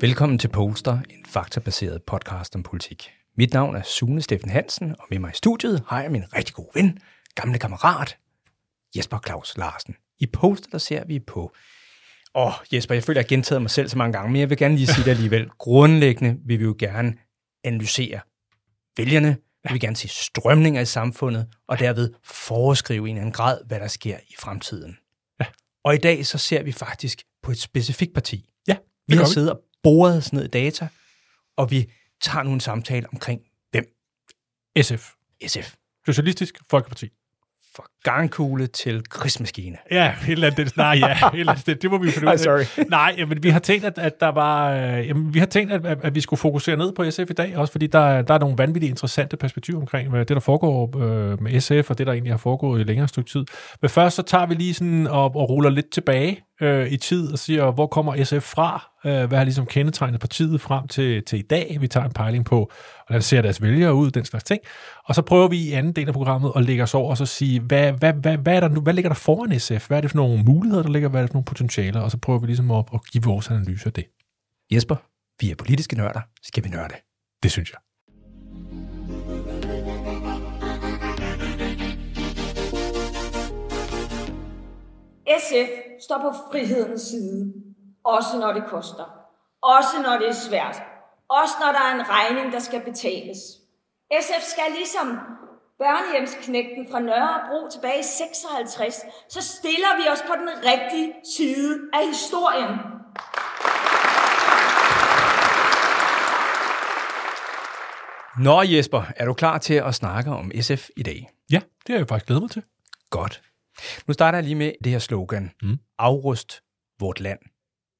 Velkommen til Polster, en faktabaseret podcast om politik. Mit navn er Sune Steffen Hansen, og med mig i studiet har jeg min rigtig gode ven, gamle kammerat, Jesper Claus Larsen. I Polster, der ser vi på... Åh, oh, Jesper, jeg føler, jeg har gentaget mig selv så mange gange, men jeg vil gerne lige sige det alligevel. Grundlæggende vil vi jo gerne analysere vælgerne, vi vil gerne se strømninger i samfundet, og derved foreskrive i en anden grad, hvad der sker i fremtiden. Ja. Og i dag så ser vi faktisk på et specifikt parti. Ja, Vi har siddet og os ned i data, og vi tager nu en samtale omkring, hvem SF. SF. Socialistisk Folkeparti. Fra garnkugle til krigsmaskine. Ja, et eller andet. Det, nej, ja, et eller andet. Det, det må vi finde ud af. Sorry. Nej, jamen, vi har tænkt, at, at der var... Øh, jamen, vi har tænkt, at, at, vi skulle fokusere ned på SF i dag, også fordi der, der er nogle vanvittigt interessante perspektiver omkring hvad det, der foregår øh, med SF, og det, der egentlig har foregået i længere stykke tid. Men først så tager vi lige sådan og, og ruller lidt tilbage øh, i tid og siger, hvor kommer SF fra? Øh, hvad har ligesom kendetegnet partiet frem til, til i dag? Vi tager en pejling på, hvordan ser deres vælgere ud, den slags ting. Og så prøver vi i anden del af programmet at lægge os over og så sige, hvad, hvad, hvad, hvad, er der nu, hvad ligger der foran SF? Hvad er det for nogle muligheder, der ligger? Hvad er det for nogle potentialer? Og så prøver vi ligesom at, at give vores analyse af det. Jesper, vi er politiske nørder. Skal vi nørde? Det synes jeg. SF står på frihedens side, også når det koster. Også når det er svært. Også når der er en regning, der skal betales. SF skal ligesom børnehjemsknægten fra Nørrebro tilbage i 56, så stiller vi os på den rigtige side af historien. Nå Jesper, er du klar til at snakke om SF i dag? Ja, det har jeg faktisk glædet mig til. Godt. Nu starter jeg lige med det her slogan. Mm. Afrust vort land.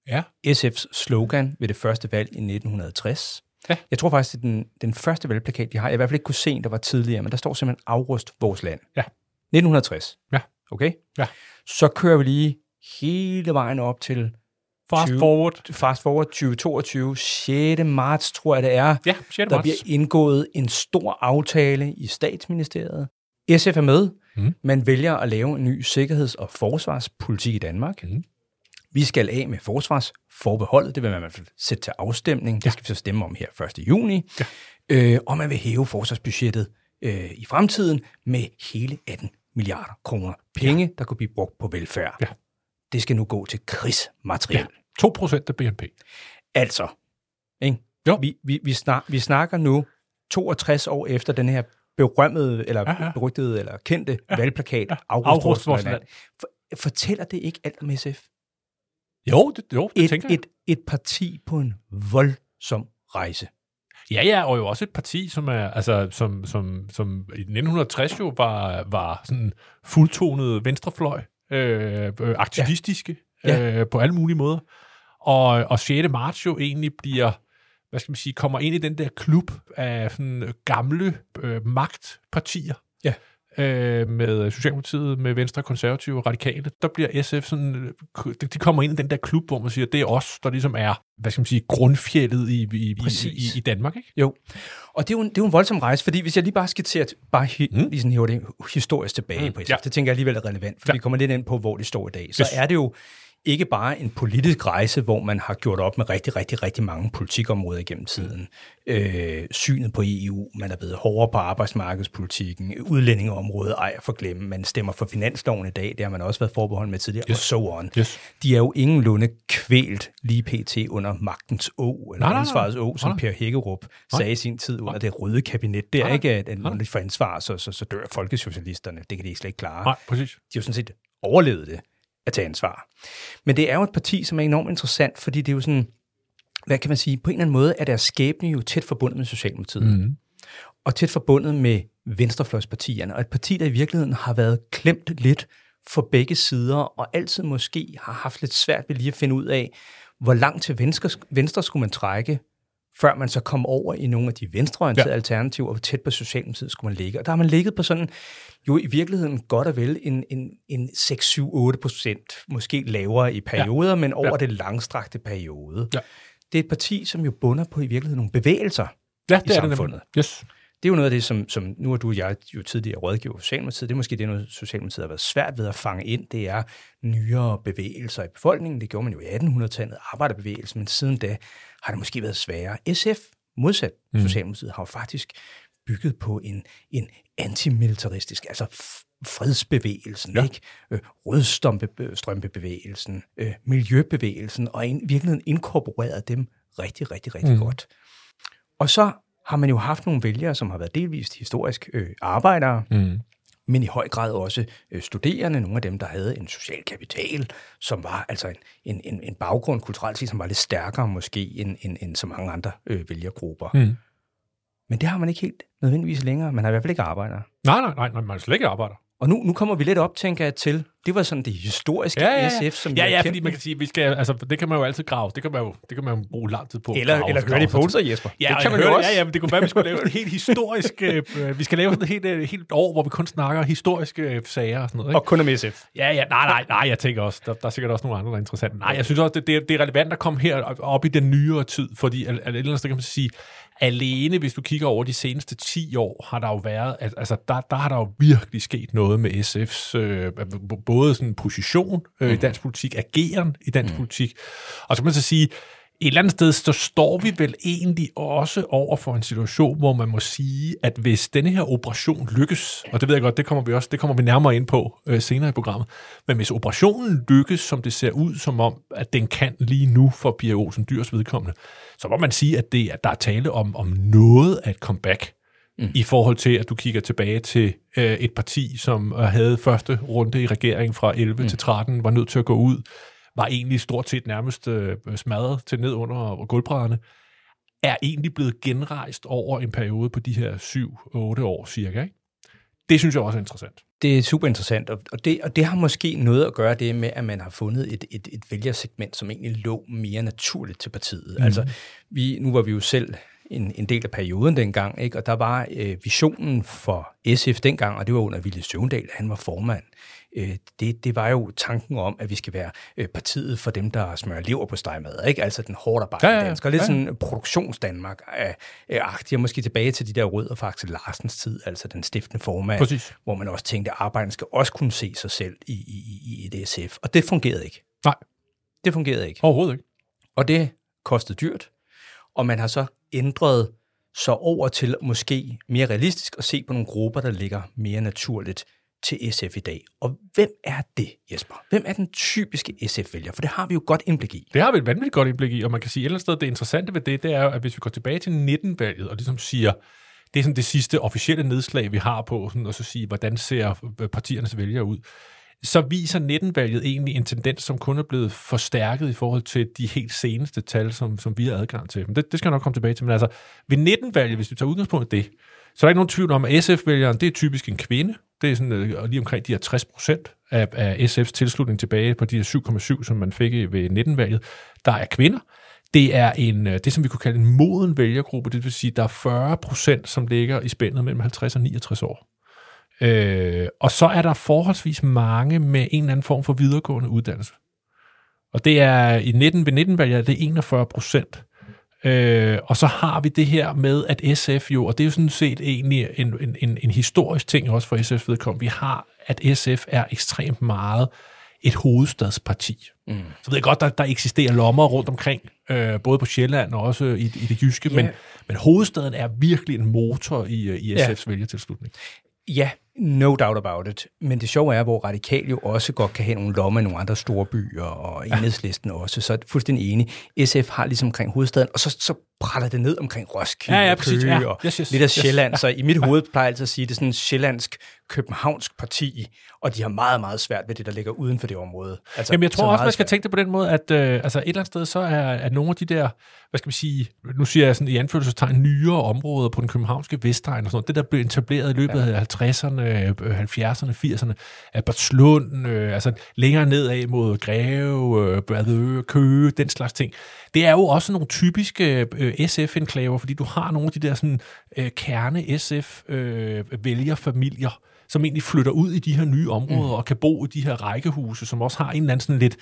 Ja. SF's slogan ved det første valg i 1960. Ja. Jeg tror faktisk, er den, den første valgplakat, de har. Jeg i hvert fald ikke kunne se, en, der var tidligere, men der står simpelthen afrust vores land. Ja. 1960. Ja. Okay? Ja. Så kører vi lige hele vejen op til Fast 20. forward. fast forward 2022, 6. marts, tror jeg det er. Ja, 6. Der marts. bliver indgået en stor aftale i statsministeriet. SF er med. Mhm. Man vælger at lave en ny sikkerheds- og forsvarspolitik i Danmark. Mhm. Vi skal af med forsvarsforbeholdet. Det vil man i hvert fald sætte til afstemning. Det skal vi så stemme om her 1. juni. Ja. Øh, og man vil hæve forsvarsbudgettet øh, i fremtiden med hele 18 milliarder kroner. Penge, ja. der kunne blive brugt på velfærd. Ja. Det skal nu gå til krigsmateriel. Ja. 2 procent af BNP. Altså, ikke? Jo. Vi, vi, vi, snak, vi snakker nu 62 år efter den her berømmede, eller Ja, ja. berygtede, eller kendte ja. valgplakat, ja. Vores land. For, fortæller det ikke alt om SF? Jo, det, jo, det Et, tænker jeg. et, et parti på en voldsom rejse. Ja, ja, og jo også et parti, som er, altså, som, som, som i 1960 jo var, var sådan fuldtonet venstrefløj, øh, øh, aktivistiske Ja. ja. øh, på alle mulige måder. Og, og 6. marts jo egentlig bliver, hvad skal man sige, kommer ind i den der klub af sådan gamle øh, magtpartier. Ja. Øh, med Socialdemokratiet, med Venstre, Konservative og Radikale, der bliver SF sådan, øh, de kommer ind i den der klub, hvor man siger, det er os, der ligesom er, hvad skal man sige, grundfjeldet i, i, i, Præcis. i, i Danmark, ikke? Jo, og det er, jo en, det er jo en voldsom rejse, fordi hvis jeg lige bare skitserer, bare hi, mm. Lige sådan hiver det historisk tilbage mm. På SF, ja. det tænker jeg alligevel er relevant, for. Ja. vi kommer lidt ind på, hvor det står i dag. Så Yes. er det jo ikke bare en politisk rejse, hvor man har gjort op med rigtig, rigtig, rigtig mange politikområder igennem tiden. Øh, synet på EU, man er blevet hårdere på arbejdsmarkedspolitikken, udlændingeområdet ej for glemme, man stemmer for finansloven i dag, det har man også været forbeholdt med tidligere, yes. Og so on. Yes. De er jo ingenlunde kvælt lige pt. under magtens å, eller Nej, nej, nej. ansvarets å, som Nej. Per Hækkerup Nej. sagde i sin tid under det røde kabinet. Det er Nej, ikke, at nej. de får ansvar, så, så, så dør folkesocialisterne. Det kan de slet ikke klare. Nej, præcis. De har jo sådan set overlevet det at tage ansvar. Men det er jo et parti, som er enormt interessant, fordi det er jo sådan, hvad kan man sige, på en eller anden måde er deres skæbne jo tæt forbundet med Socialdemokratiet, mm. Og tæt forbundet med venstrefløjspartierne, og et parti, der i virkeligheden har været klemt lidt for begge sider, og altid måske har haft lidt svært ved lige at finde ud af, hvor langt til venstre, venstre skulle man trække, før man så kom over i nogle af de venstreorienterede ja. Alternativer, og hvor tæt på Socialdemokratiet skulle man ligge. Og der har man ligget på sådan, jo i virkeligheden godt og vel en, en, en 6-7-8 procent, måske lavere i perioder, ja. men over ja. Det langstrakte periode. Ja. Det er et parti, som jo bunder på i virkeligheden nogle bevægelser Ja, i det er det samfundet. nemlig. Yes. Det er jo noget af det, som, som nu er du og jeg jo tidligere rådgiver for Socialdemokratiet, det er måske det, noget Socialdemokratiet har været svært ved at fange ind, det er nyere bevægelser i befolkningen. Det gjorde man jo i 1800-tallet, arbejderbevægelsen, men siden da har det måske været sværere. SF, modsat mm. Socialdemokratiet, har jo faktisk bygget på en, en antimilitaristisk, altså fredsbevægelsen, ja. ikke? Øh, rødstrømpebevægelsen, øh, miljøbevægelsen, og i virkeligheden inkorporeret dem rigtig, rigtig, rigtig mm. godt. Og så har man jo haft nogle vælgere, som har været delvist historisk øh, arbejdere, mm. men i høj grad også øh, studerende, nogle af dem, der havde en social kapital, som var altså en, en, en, en baggrund kulturelt set, som var lidt stærkere måske end, end, end så mange andre øh, vælgergrupper. Mm. Men det har man ikke helt nødvendigvis længere. Man har i hvert fald ikke arbejdere. Nej, nej, nej, nej man er slet ikke arbejder. Og nu, nu kommer vi lidt op, tænker jeg, til, det var sådan det historiske ja, ja, ja. SF, som Ja, ja, fordi man kan sige, vi skal, altså, det kan man jo altid grave, det kan man jo, det kan man jo bruge lang tid på. Eller, grave, eller høre det på sig, Jesper. Ja, det kan man jo også. Ja, ja, men det kunne være, vi skulle lave sådan helt historisk, øh, vi skal lave sådan et helt, øh, helt år, hvor vi kun snakker historiske øh, sager og sådan noget. Ikke? Og kun om SF. Ja, ja, nej, nej, nej, jeg tænker også, der, der er sikkert også nogle andre, der er interessante. Nej, jeg synes også, det, det, det er relevant at komme her op i den nyere tid, fordi at, at, ellers kan man sige, alene, hvis du kigger over de seneste 10 år, har der jo været, altså der, der har der jo virkelig sket noget med SF's, øh, både sådan position øh, mm. i dansk politik, ageren i dansk mm. politik, og så kan man så sige, et eller andet sted, så står vi vel egentlig også over for en situation, hvor man må sige, at hvis denne her operation lykkes, og det ved jeg godt, det kommer vi også, det kommer vi nærmere ind på øh, senere i programmet, men hvis operationen lykkes, som det ser ud som om, at den kan lige nu for Pia Olsen Dyrs vedkommende, så må man sige, at, det, at der er tale om, om noget af et comeback, mm. i forhold til, at du kigger tilbage til øh, et parti, som havde første runde i regeringen fra 11 mm. til 13, var nødt til at gå ud, var egentlig stort set nærmest øh, smadret til ned under gulvbrædderne, er egentlig blevet genrejst over en periode på de her 7-8 år cirka. Ikke? Det synes jeg også er interessant. Det er super interessant, og det, og det har måske noget at gøre det med, at man har fundet et, et, et vælgersegment, som egentlig lå mere naturligt til partiet. Mm. Altså, vi, nu var vi jo selv en, en del af perioden dengang, ikke? og der var øh, visionen for SF dengang, og det var under Ville Søvndal, han var formand, øh, det, det var jo tanken om, at vi skal være øh, partiet for dem, der smører lever på stegmad, ikke? Altså den hårdt arbejdende ja, ja, dansker. Lidt ja. sådan produktionsdanmark agtig og måske tilbage til de der rødder fra Axel Larsens tid, altså den stiftende formand, Præcis. hvor man også tænkte, at arbejderne skal også kunne se sig selv i, i, i et SF. Og det fungerede ikke. Nej. Det fungerede ikke. Overhovedet ikke. Og det kostede dyrt, og man har så ændret så over til måske mere realistisk at se på nogle grupper, der ligger mere naturligt til SF i dag. Og hvem er det, Jesper? Hvem er den typiske SF-vælger? For det har vi jo godt indblik i. Det har vi et vanvittigt godt indblik i, og man kan sige, et eller andet sted, det interessante ved det, det er jo, at hvis vi går tilbage til 19-valget, og ligesom siger, det er sådan det sidste officielle nedslag, vi har på, sådan, og så sige, hvordan ser øh, partiernes vælgere ud, så viser 19-valget egentlig en tendens, som kun er blevet forstærket i forhold til de helt seneste tal, som, som vi har adgang til. Men det, det skal jeg nok komme tilbage til. Men altså, ved 19-valget, hvis vi tager udgangspunkt i det, så er der ikke nogen tvivl om, at SF-vælgeren, det er typisk en kvinde. Det er sådan øh, lige omkring de her 60 procent af, af SF's tilslutning tilbage på de her 7,7, som man fik ved 19-valget, der er kvinder. Det er en, øh, det, som vi kunne kalde en moden vælgergruppe, det vil sige, der er 40 procent, som ligger i spændet mellem 50 og 69 år. Øh, og så er der forholdsvis mange med en eller anden form for videregående uddannelse. Og det er i 19 ved 19 valget, det er 41 procent. Øh, og så har vi det her med, at SF jo, og det er jo sådan set egentlig en, en, en historisk ting også for SF vedkommende, vi har, at SF er ekstremt meget et hovedstadsparti. Mm. Så ved jeg godt, der, der eksisterer lommer rundt omkring, øh, både på Sjælland og også i, i det jyske, yeah. men, men hovedstaden er virkelig en motor i, i SF's yeah. vælgertilslutning. Ja, No doubt about it. Men det sjove er, hvor radikal jo også godt kan have nogle lommer i nogle andre store byer, og enhedslisten ja. også. Så er fuldstændig enig. SF har ligesom omkring hovedstaden, og så, så praller det ned omkring Roskilde ja, ja, præcis, ja. og yes, yes, lidt af Sjælland. Yes, ja. Så i mit hoved plejer jeg altid at sige, at det er sådan en sjællandsk københavnsk parti, og de har meget, meget svært ved det, der ligger uden for det område. Altså, Jamen, jeg tror også, man skal svært. tænke det på den måde, at øh, altså, et eller andet sted, så er at nogle af de der, hvad skal vi sige, nu siger jeg sådan i anførselstegn, nyere områder på den københavnske Vestegn og sådan noget, det der blev etableret i løbet ja. af 50'erne, 70'erne, 80'erne, Albertslund, øh, altså længere nedad mod Greve, øh, Bradø, Køge, den slags ting. Det er jo også nogle typiske øh, SF-enklaver, fordi du har nogle af de der sådan, øh, kerne SF-vælgerfamilier, øh, som egentlig flytter ud i de her nye områder mm. og kan bo i de her rækkehuse, som også har en eller anden sådan lidt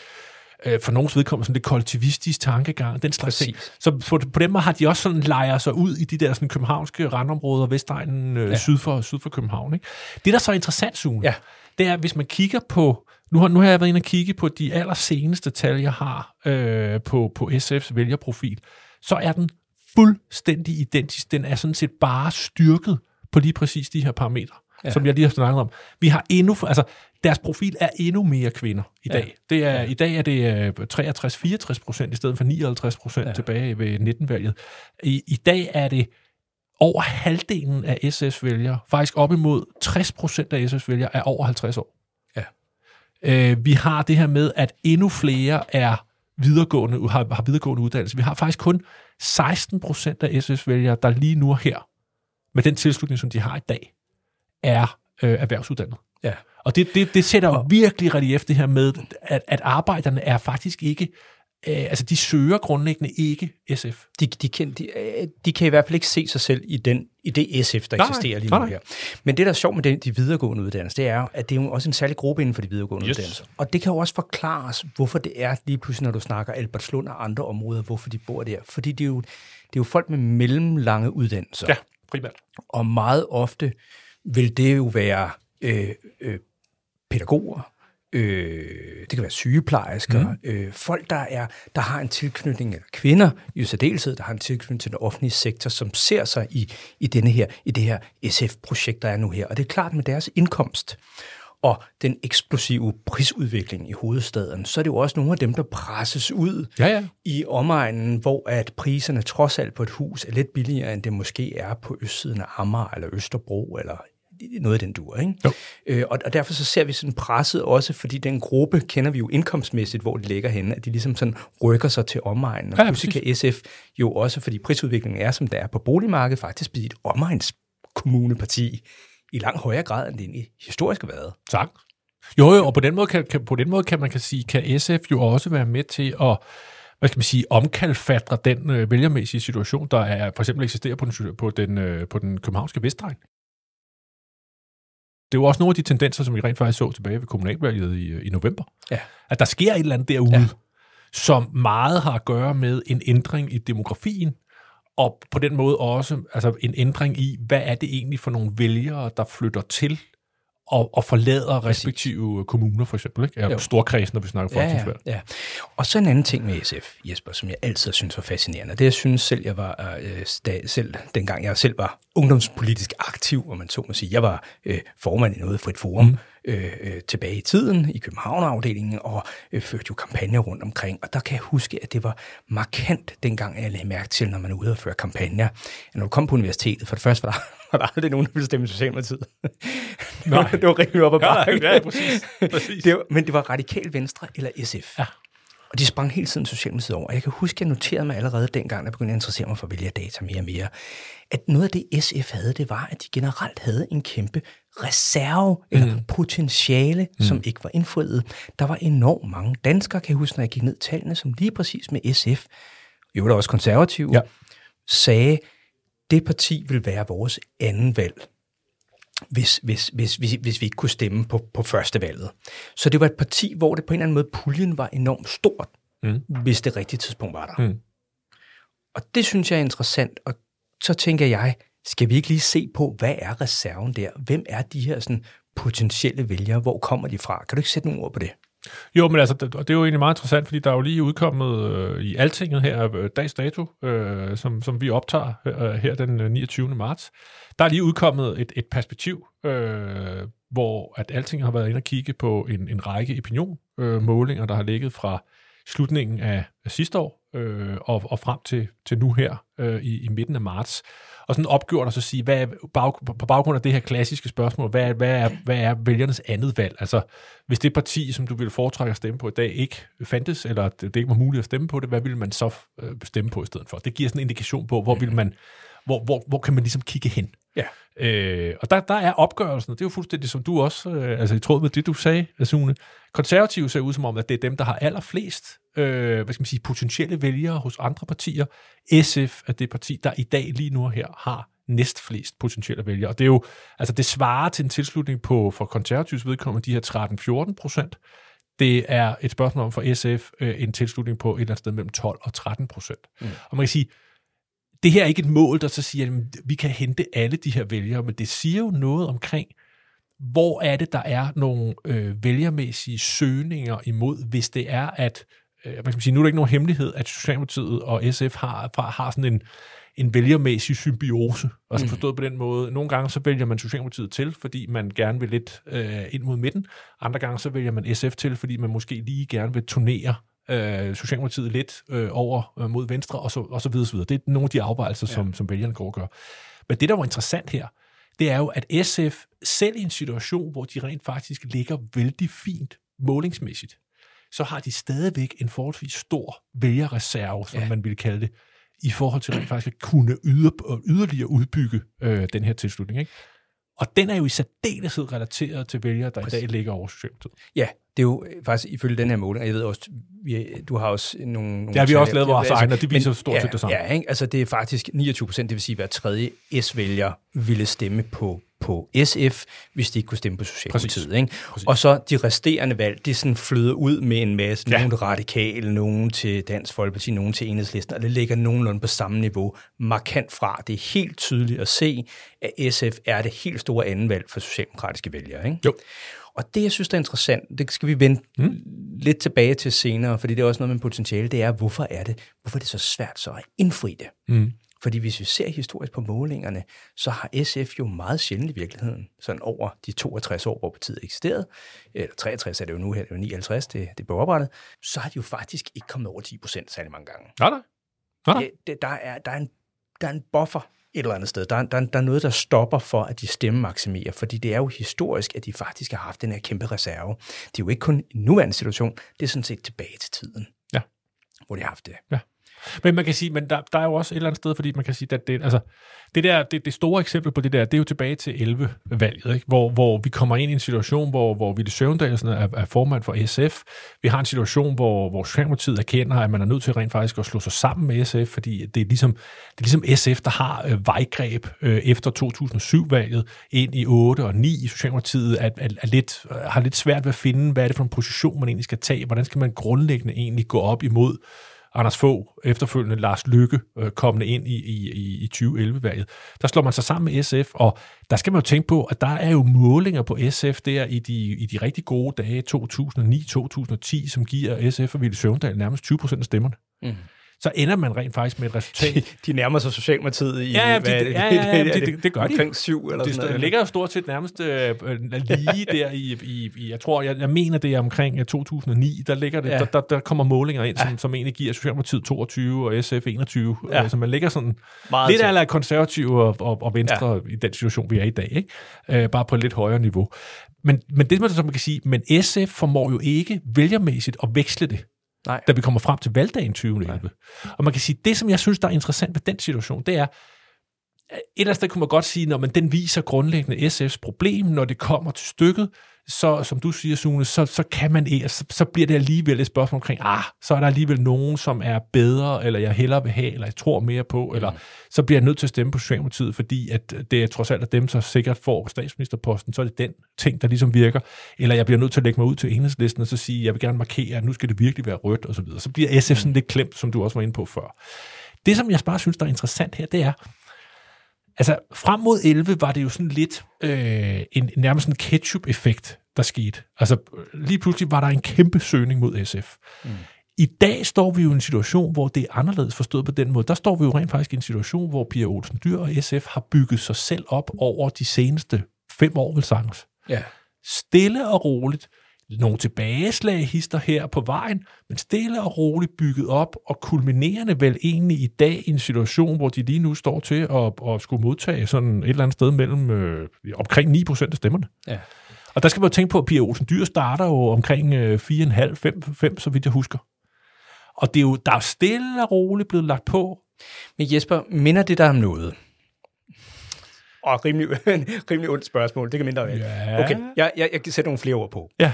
øh, for nogens vedkommende sådan lidt kollektivistisk tankegang, den slags ting. Præcis. Så på, på den måde har de også sådan lejer sig ud i de der sådan københavnske randområder, Vestegnen øh, ja. Ja. syd, for, syd for København. Ikke? Det, der så er interessant, Sune, Ja. det er, hvis man kigger på, nu har, nu har jeg været inde og kigge på de allerseneste tal, jeg har øh, på, på SF's vælgerprofil, så er den fuldstændig identisk. Den er sådan set bare styrket på lige præcis de her parametre, ja. som jeg lige har snakket om. Vi har endnu, altså deres profil er endnu mere kvinder i Ja. dag. Det er, ja. I dag er det øh, 63-64 procent i stedet for 59 procent ja. tilbage ved 19-valget. I, I dag er det over halvdelen af SS vælgere, faktisk op imod 60 procent af SS vælgere, er over 50 år. Ja. Øh, vi har det her med, at endnu flere er videregående, har, har videregående uddannelse. Vi har faktisk kun 16 procent af SS vælgere, der lige nu her, med den tilslutning, som de har i dag, er øh, erhvervsuddannet. Ja. Og det, det, det sætter jo virkelig relief det her med, at, at arbejderne er faktisk ikke, øh, altså de søger grundlæggende ikke SF. De, de, kan, de, øh, de kan i hvert fald ikke se sig selv i, den, i det SF, der Nej, eksisterer lige nu nej. her. Men det, der er sjovt med de, de videregående uddannelser, det er at det er jo også en særlig gruppe inden for de videregående Yes. uddannelser. Og det kan jo også forklares, hvorfor det er lige pludselig, når du snakker Albertslund og andre områder, hvorfor de bor der. Fordi det er jo, det er jo folk med mellemlange uddannelser. Ja, primært. Og meget ofte vil det jo være øh, øh, pædagoger, øh, det kan være sygeplejersker, mm. øh, folk, der, er, der har en tilknytning, eller kvinder i særdeleshed, der har en tilknytning til den offentlige sektor, som ser sig i, i, denne her, i det her SF-projekt, der er nu her. Og det er klart med deres indkomst og den eksplosive prisudvikling i hovedstaden, så er det jo også nogle af dem, der presses ud Ja, ja. i omegnen, hvor at priserne trods alt på et hus er lidt billigere, end det måske er på østsiden af Amager eller Østerbro, eller noget af den dur. Ikke? Jo. Øh, og, og derfor så ser vi sådan presset også, fordi den gruppe kender vi jo indkomstmæssigt, hvor de ligger henne, at de ligesom sådan rykker sig til omegnen. Og ja, pludselig kan SF jo også, fordi prisudviklingen er, som der er på boligmarkedet, faktisk blive et omegnskommuneparti i langt højere grad, end det egentlig historisk har været. Tak. Jo, jo, og på den måde kan, kan, på den måde kan man kan sige, kan SF jo også være med til at hvad skal man sige, omkalfatre den øh, vælgermæssige situation, der er, for eksempel eksisterer på den, på den, øh, på den københavnske Vestegn. Det er jo også nogle af de tendenser, som vi rent faktisk så tilbage ved kommunalvalget i, øh, i november. Ja. At der sker et eller andet derude, ja. som meget har at gøre med en ændring i demografien, og på den måde også altså en ændring i, hvad er det egentlig for nogle vælgere, der flytter til og, og forlader respektive kommuner, for eksempel. Ikke? Ja, storkredsen, når vi snakker Ja, ja, folketingsvalg. ja. Og så en anden ting med SF, Jesper, som jeg altid synes var fascinerende. Det jeg synes selv, jeg var øh, sta- selv, dengang jeg selv var ungdomspolitisk aktiv, og man så må sige, jeg var øh, formand i noget frit forum mm. Øh, øh, tilbage i tiden i København-afdelingen, og øh, førte jo kampagner rundt omkring. Og der kan jeg huske, at det var markant dengang, jeg lagde mærke til, når man er ude og føre kampagner. Når du kom på universitetet, for det første var der, var der aldrig nogen, der ville stemme Socialdemokratiet. Nej. det var rigtig op ad Ja, bakke. ja, præcis. præcis. Det var, men det var radikal venstre eller SF. Ja. Og de sprang hele tiden Socialdemokratiet over. Og jeg kan huske, at jeg noterede mig allerede dengang, jeg begyndte at interessere mig for vælgerdata mere og mere, at noget af det SF havde, det var, at de generelt havde en kæmpe reserve eller potentiale, mm. som ikke var indfriet. Der var enormt mange danskere, kan jeg huske, når jeg gik ned tallene, som lige præcis med SF, jo der også konservative, Ja. sagde, det parti vil være vores anden valg hvis, hvis, hvis, hvis, hvis vi ikke kunne stemme på, på første valget. Så det var et parti, hvor det på en eller anden måde, puljen var enormt stort, Mm. hvis det rigtige tidspunkt var der. Mm. Og det synes jeg er interessant, og så tænker jeg, skal vi ikke lige se på, hvad er reserven der? Hvem er de her sådan, potentielle vælgere? Hvor kommer de fra? Kan du ikke sætte nogle ord på det? Jo, men altså, det, det er jo egentlig meget interessant, fordi der er jo lige udkommet øh, i Altinget her, øh, dags dato, øh, som, som vi optager øh, her den øh, 29. marts. Der er lige udkommet et, et perspektiv, øh, hvor at Altinget har været inde og kigge på en, en række opinionmålinger, øh, målinger, der har ligget fra slutningen af af sidste år øh, og, og frem til, til nu her øh, i, i midten af marts. Og sådan opgjort og så sige, hvad er, bag, på baggrund af det her klassiske spørgsmål, hvad, er- hvad, er, hvad er vælgernes andet valg? Altså, hvis det parti, som du ville foretrække at stemme på i dag, ikke fandtes, eller det, det ikke var muligt at stemme på det, hvad ville man så øh, stemme på i stedet for? Det giver sådan en indikation på, hvor, vil man, hvor, hvor, hvor kan man ligesom kigge hen? Ja. Øh, og der, der er opgørelsen, og det er jo fuldstændig som du også, øh, altså i tråd med det, du sagde, Sune. Konservative ser ud som om, at det er dem, der har allerflest øh, hvad skal man sige, potentielle vælgere hos andre partier. SF er det parti, der i dag lige nu her har næstflest potentielle vælgere. Og det er jo, altså det svarer til en tilslutning på, for konservativs vedkommende, de her 13-14 procent. Det er et spørgsmål om for SF øh, en tilslutning på et eller andet sted mellem 12 og 13 procent. Mm. Og man kan sige, det her er ikke et mål, der så siger, at vi kan hente alle de her vælgere, men det siger jo noget omkring, hvor er det, der er nogle øh, vælgermæssige søgninger imod, hvis det er, at øh, man sige, nu er der ikke nogen hemmelighed, at Socialdemokratiet og SF har, har sådan en, en vælgermæssig symbiose. Altså mm. forstået på den måde, nogle gange så vælger man Socialdemokratiet til, fordi man gerne vil lidt øh, ind mod midten. Andre gange så vælger man SF til, fordi man måske lige gerne vil turnere øh, Socialdemokratiet lidt øh, over øh, mod venstre, og så, og så videre, så videre. Det er nogle af de afvejelser, ja. som, som vælgerne går og gør. Men det, der var interessant her, det er jo, at SF selv i en situation, hvor de rent faktisk ligger vældig fint målingsmæssigt, så har de stadigvæk en forholdsvis stor vælgerreserve, som ja. man ville kalde det, i forhold til rent faktisk at kunne yder, yderligere udbygge øh, den her tilslutning. Ikke? Og den er jo i særdeleshed relateret til vælgere, der Præcis. i dag ligger over Socialdemokratiet. Ja, det er jo øh, faktisk ifølge den her måling, og jeg ved også, vi, du har også nogle... nogle ja, vi har også lavet vores egne, og de viser men, stort set det samme. Ja, ikke? altså det er faktisk 29 procent, det vil sige, at hver tredje S-vælger ville stemme på på SF, hvis de ikke kunne stemme på Socialdemokratiet. Ikke? Og så de resterende valg, det sådan flyder ud med en masse, ja. nogle radikale, nogen til Dansk Folkeparti, nogen til Enhedslisten, og det ligger nogenlunde på samme niveau, markant fra. Det er helt tydeligt at se, at SF er det helt store anden valg for socialdemokratiske vælgere. Ikke? Jo. Og det, jeg synes, der er interessant, det skal vi vende mm. lidt tilbage til senere, fordi det er også noget med potentiale, det er, hvorfor er det, hvorfor er det så svært så at indfri det? Mm. Fordi hvis vi ser historisk på målingerne, så har SF jo meget sjældent i virkeligheden, sådan over de 62 år, hvor partiet eksisterede, eller 63 er det jo nu her, det er jo 59, det, det blev oprettet, så har de jo faktisk ikke kommet over 10 procent særlig mange gange. Nej, nej. nej. Det, det, der, er, der, er en, der er en buffer et eller andet sted. Der, der, der er noget, der stopper for, at de stemmemaksimerer, fordi det er jo historisk, at de faktisk har haft den her kæmpe reserve. Det er jo ikke kun i nuværende situation, det er sådan set tilbage til tiden, ja. hvor de har haft det. Ja. Men man kan sige, men der, der er jo også et eller andet sted, fordi man kan sige, at det, altså, det, der, det, det store eksempel på det der, det er jo tilbage til 11-valget, ikke? Hvor, hvor vi kommer ind i en situation, hvor, hvor Ville Søvndalsen er, er formand for SF. Vi har en situation, hvor, hvor Socialdemokratiet erkender, at man er nødt til rent faktisk at slå sig sammen med SF, fordi det er ligesom, det er ligesom SF, der har øh, vejgreb øh, efter 2007-valget ind i 8 og 9 i Socialdemokratiet, at, at, at lidt, øh, har lidt svært ved at finde, hvad er det for en position, man egentlig skal tage, hvordan skal man grundlæggende egentlig gå op imod Anders Fogh, efterfølgende Lars Lykke, øh, kommende ind i, i, i 2011-valget. Der slår man sig sammen med SF, og der skal man jo tænke på, at der er jo målinger på SF der i de, i de rigtig gode dage 2009-2010, som giver SF og Ville Søvndal nærmest 20 procent af stemmerne. Mm så ender man rent faktisk med et resultat. De, de nærmer sig Socialdemokratiet i, ja, ja, de, ja, ja, ja, det, det, det gør omkring de. syv eller det, sådan noget. Det ligger jo stort set nærmest øh, lige der i, i, i, jeg tror, jeg, jeg mener det er omkring 2009, der ligger det, ja. der, der, der kommer målinger ind, ja. som, som egentlig giver Socialdemokratiet 22 og SF 21, ja. øh, så man ligger sådan Meget lidt af konservative og, og, og venstre ja. i den situation, vi er i dag, ikke? Øh, bare på et lidt højere niveau. Men, men det, som man kan sige, men SF formår jo ikke vælgermæssigt at veksle det Nej. da vi kommer frem til valgdagen 2011. Nej. Og man kan sige, det som jeg synes, der er interessant ved den situation, det er, et eller andet sted kunne man godt sige, at den viser grundlæggende SF's problem, når det kommer til stykket, så som du siger, Sune, så, så, kan man, så, så bliver det alligevel et spørgsmål omkring, ah, så er der alligevel nogen, som er bedre, eller jeg hellere vil have, eller jeg tror mere på, mm. eller så bliver jeg nødt til at stemme på Socialdemokratiet, fordi at det er trods alt at dem, der sikkert får statsministerposten, så er det den ting, der ligesom virker, eller jeg bliver nødt til at lægge mig ud til enhedslisten, og så sige, jeg vil gerne markere, at nu skal det virkelig være rødt, og så videre. Så bliver SF sådan mm. lidt klemt, som du også var inde på før. Det, som jeg bare synes, der er interessant her, det er, Altså, frem mod 11 var det jo sådan lidt øh, en nærmest en ketchup-effekt, der skete. Altså, lige pludselig var der en kæmpe søgning mod SF. Mm. I dag står vi jo i en situation, hvor det er anderledes forstået på den måde. Der står vi jo rent faktisk i en situation, hvor Pia Olsen Dyr og SF har bygget sig selv op over de seneste fem år, vil sagtens. Ja. Stille og roligt nogle tilbageslag hister her på vejen, men stille og roligt bygget op, og kulminerende vel egentlig i dag i en situation, hvor de lige nu står til at, at skulle modtage sådan et eller andet sted mellem øh, omkring 9% af stemmerne. Ja. Og der skal man jo tænke på, at Pia Olsen Dyr starter jo omkring øh, 4,5-5, så vidt jeg husker. Og det er jo, der er stille og roligt blevet lagt på. Men Jesper, minder det der om noget? Og rimelig, rimelig ondt spørgsmål, det kan mindre være. Ja. Okay, jeg, jeg, jeg kan sætte nogle flere ord på. Ja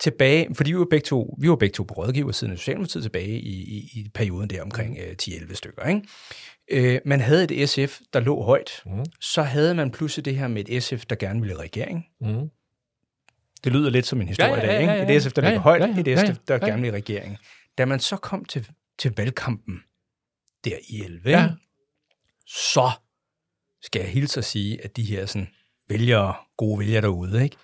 tilbage, fordi vi var begge to, vi var begge to på rådgiversiden af Socialdemokratiet tilbage i, i, i perioden der omkring mm. øh, 10-11 stykker. Ikke? Uh, man havde et SF, der lå højt. Mm. Så havde man pludselig det her med et SF, der gerne ville regering. Mm. Det lyder lidt som en historie Ja, i ja, dag, ja, ikke? ja, Et SF, der ja, ligger ja, højt, ja, ja, et ja, SF, ja, der ja, ja. gerne vil i regering. Da man så kom til, til valgkampen der i 11, Ja. ja. så skal jeg hilse at sige, at de her sådan, vælgere, gode vælgere derude, ikke?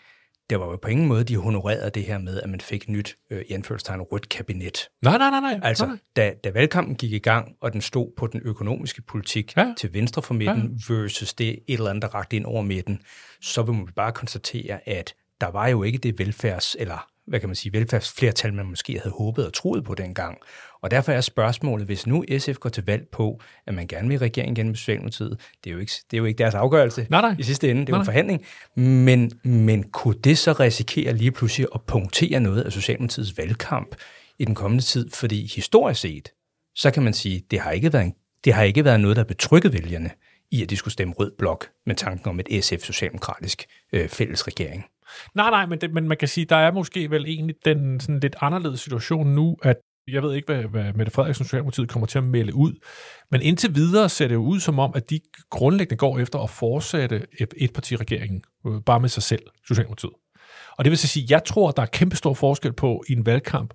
Det var jo på ingen måde, de honorerede det her med, at man fik nyt, øh, i anførselstegn, rødt kabinet. Nej, nej, nej, nej. Altså, nej. da, da valgkampen gik i gang, og den stod på den økonomiske politik Ja. til venstre for midten ja. versus det et eller andet, der rakte ind over midten, så vil man bare konstatere, at der var jo ikke det velfærds, eller hvad kan man sige, velfærdsflertal, man måske havde håbet og troet på dengang. Og derfor er spørgsmålet, hvis nu SF går til valg på, at man gerne vil i regering igen med Socialdemokratiet, det er jo ikke, det er jo ikke deres afgørelse Nej, nej. i sidste ende, det er Nej, jo en forhandling, men, men kunne det så risikere lige pludselig at punktere noget af Socialdemokratiets valgkamp i den kommende tid? Fordi historisk set, så kan man sige, det har ikke været, en, det har ikke været noget, der betrykket vælgerne i, at de skulle stemme rød blok med tanken om et SF-socialdemokratisk øh, fælles regering. Nej, nej, men, det, men man kan sige, der er måske vel egentlig den sådan lidt anderledes situation nu, at jeg ved ikke, hvad, hvad Mette Frederiksen Socialdemokratiet kommer til at melde ud, men indtil videre ser det jo ud som om, at de grundlæggende går efter at fortsætte et, etpartiregeringen, øh, bare med sig selv, Socialdemokratiet. Og det vil så sige, jeg tror, der er kæmpe stor forskel på i en valgkamp,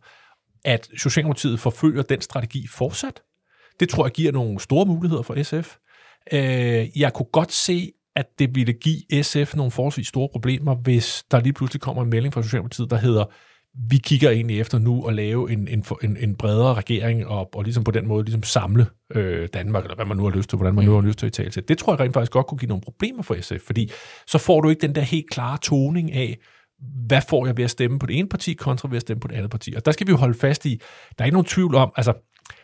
at Socialdemokratiet forfølger den strategi fortsat. Det tror jeg giver nogle store muligheder for SF. Øh, jeg kunne godt se, at det ville give SF nogle forholdsvis store problemer, hvis der lige pludselig kommer en melding fra Socialdemokratiet, der hedder, vi kigger egentlig efter nu at lave en, en, en, en bredere regering, og, og ligesom på den måde ligesom samle øh, Danmark, eller hvad man nu har lyst til, hvordan man nu har lyst til at tale til. Det tror jeg rent faktisk godt kunne give nogle problemer for SF, fordi så får du ikke den der helt klare toning af, hvad får jeg ved at stemme på det ene parti, kontra ved at stemme på det andet parti. Og der skal vi jo holde fast i, der er ikke nogen tvivl om, altså,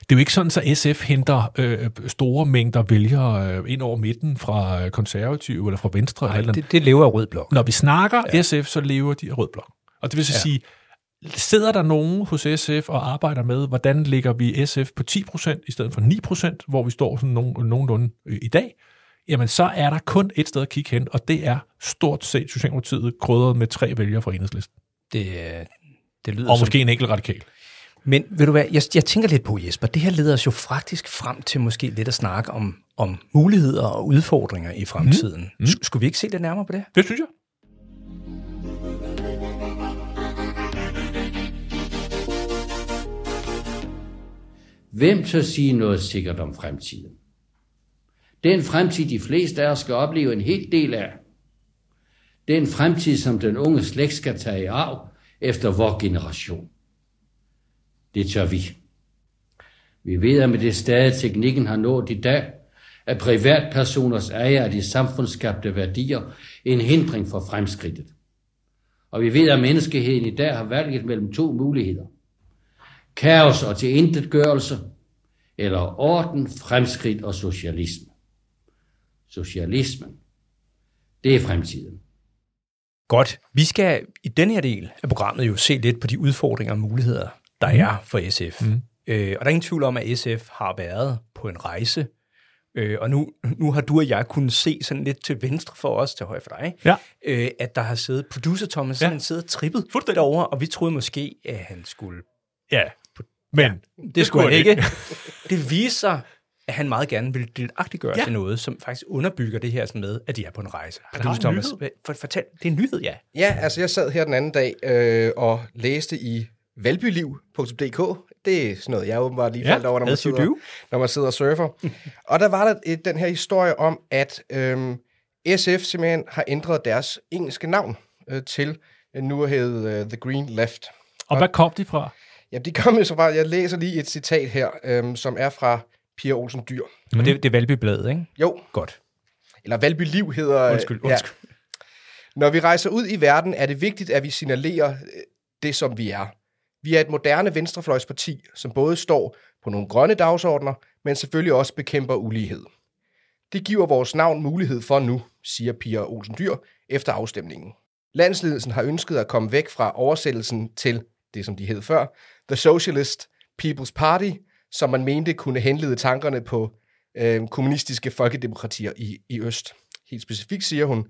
det er jo ikke sådan, at SF henter øh, store mængder vælgere øh, ind over midten fra øh, konservative eller fra venstre. eller, et eller. Det, det lever af rød blok. Når vi snakker ja. SF, så lever de af rød blok. Og det vil så ja. Ja. sige, sidder der nogen hos SF og arbejder med, hvordan ligger vi SF på 10% i stedet for 9%, hvor vi står sådan nogen, nogenlunde øh, i dag, jamen så er der kun et sted at kigge hen, og det er stort set Socialdemokratiet krydret med tre vælgere fra enhedslisten. Det, øh, det lyder Og som, måske en enkelt radikal. Men ved du hvad, jeg, jeg tænker lidt på, Jesper, det her leder os jo faktisk frem til måske lidt at snakke om, om muligheder og udfordringer i fremtiden. Mm. Skulle vi ikke se lidt nærmere på det? Det synes jeg. Hvem tør sige noget sikkert om fremtiden? Den fremtid, de fleste af os skal opleve en hel del af. Den fremtid, som den unge slægt skal tage i arv efter vor generation. Det tør vi. Vi ved, at med det stadig teknikken har nået i dag, at privatpersoners ejer af de samfundsskabte værdier en hindring for fremskridtet. Og vi ved, at menneskeheden i dag har valget mellem to muligheder. Kaos og tilintetgørelse, eller orden, fremskridt og socialisme. Socialismen, det er fremtiden. Godt. Vi skal i den her del af programmet jo se lidt på de udfordringer og muligheder, der mm. er for SF. Mm. Øh, og der er ingen tvivl om, at SF har været på en rejse, øh, og nu, nu har du og jeg kunnet se sådan lidt til venstre for os, til højre for dig, Ja. øh, at der har siddet producer Thomas, Ja. ja. siddet og trippet Fuldstændig. derovre, og vi troede måske, at han skulle Ja, men Det, det skulle han ikke. det viser at han meget gerne vil delagtiggøre Ja. ja. til noget, som faktisk underbygger det her sådan med, at de er på en rejse. Han Producer har en Thomas, nyhed. hvad- for, fortæl, det er en nyhed, ja. Ja, altså jeg sad her den anden dag øh, og læste i valbyliv.dk. Det er sådan noget, jeg åbenbart lige Ja, faldt over, når man, sidder, do. når man sidder og surfer. og der var der et, den her historie om, at øhm, SF simpelthen har ændret deres engelske navn øh, til øh, nu hedde uh, The Green Left. Og hvad kom de fra? Jamen, de kom jo så fra, jeg læser lige et citat her, øhm, som er fra Pia Olsen Dyr. Mm. Og det, det er Valbybladet, ikke? Jo, Godt. eller Valby Liv hedder... øh, Undskyld, undskyld. Når vi rejser ud i verden, er det vigtigt, at vi signalerer øh, det, som vi er. Vi er et moderne venstrefløjsparti, som både står på nogle grønne dagsordner, men selvfølgelig også bekæmper ulighed. Det giver vores navn mulighed for nu, siger Pia Olsen Dyr efter afstemningen. Landsledelsen har ønsket at komme væk fra oversættelsen til det, som de hed før, The Socialist People's Party, som man mente kunne henlede tankerne på øh, kommunistiske folkedemokratier i, i Øst. Helt specifikt siger hun,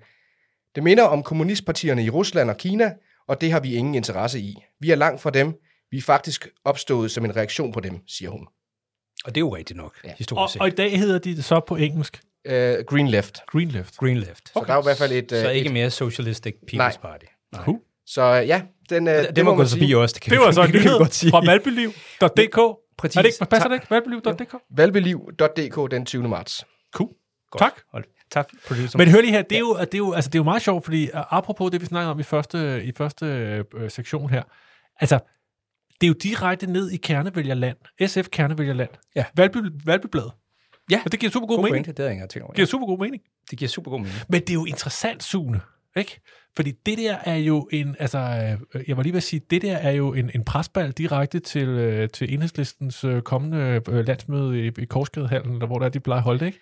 det minder om kommunistpartierne i Rusland og Kina, og det har vi ingen interesse i. Vi er langt fra dem. Vi er faktisk opstået som en reaktion på dem, siger hun. Og det er jo rigtigt nok, ja. Og, historisk set. og i dag hedder de det så på engelsk Uh, Green Left. Green Left. Green Left. Så der er jo i hvert fald et... Så øh, ikke et mere Socialistic People's Nej. Party. Nej. Cool. Så ja, den, øh, Det, det må gå man forbi sige. også. Det, kan Det vi- var så en det kan vi nyhed godt sige. fra valbyliv.dk. Præcis. Er det ikke, passer det ikke? Valbyliv.dk? Valbeliv.dk den 20. marts. Cool. Godt. Tak. Hold. Tak, producer. Men hør lige her, det er, jo, det, er jo, altså, det er jo meget sjovt, fordi uh, apropos det, vi snakkede om i første, i første øh, sektion her, altså, det er jo direkte ned i kernevælgerland, SF kernevælgerland, Ja. Valby, Valbybladet. Ja. Og det giver super god, god mening. pointe, det havde jeg ikke tænkt over. Det giver super god mening. Det giver super god mening. Men det er jo interessant, Sune, ikke? Fordi det der er jo en, altså, øh, jeg var lige ved at sige, det der er jo en, en presbal direkte til, øh, til enhedslistens øh, kommende landsmøde i, i Korsgadehallen, eller hvor der er, de plejer at holde det, ikke?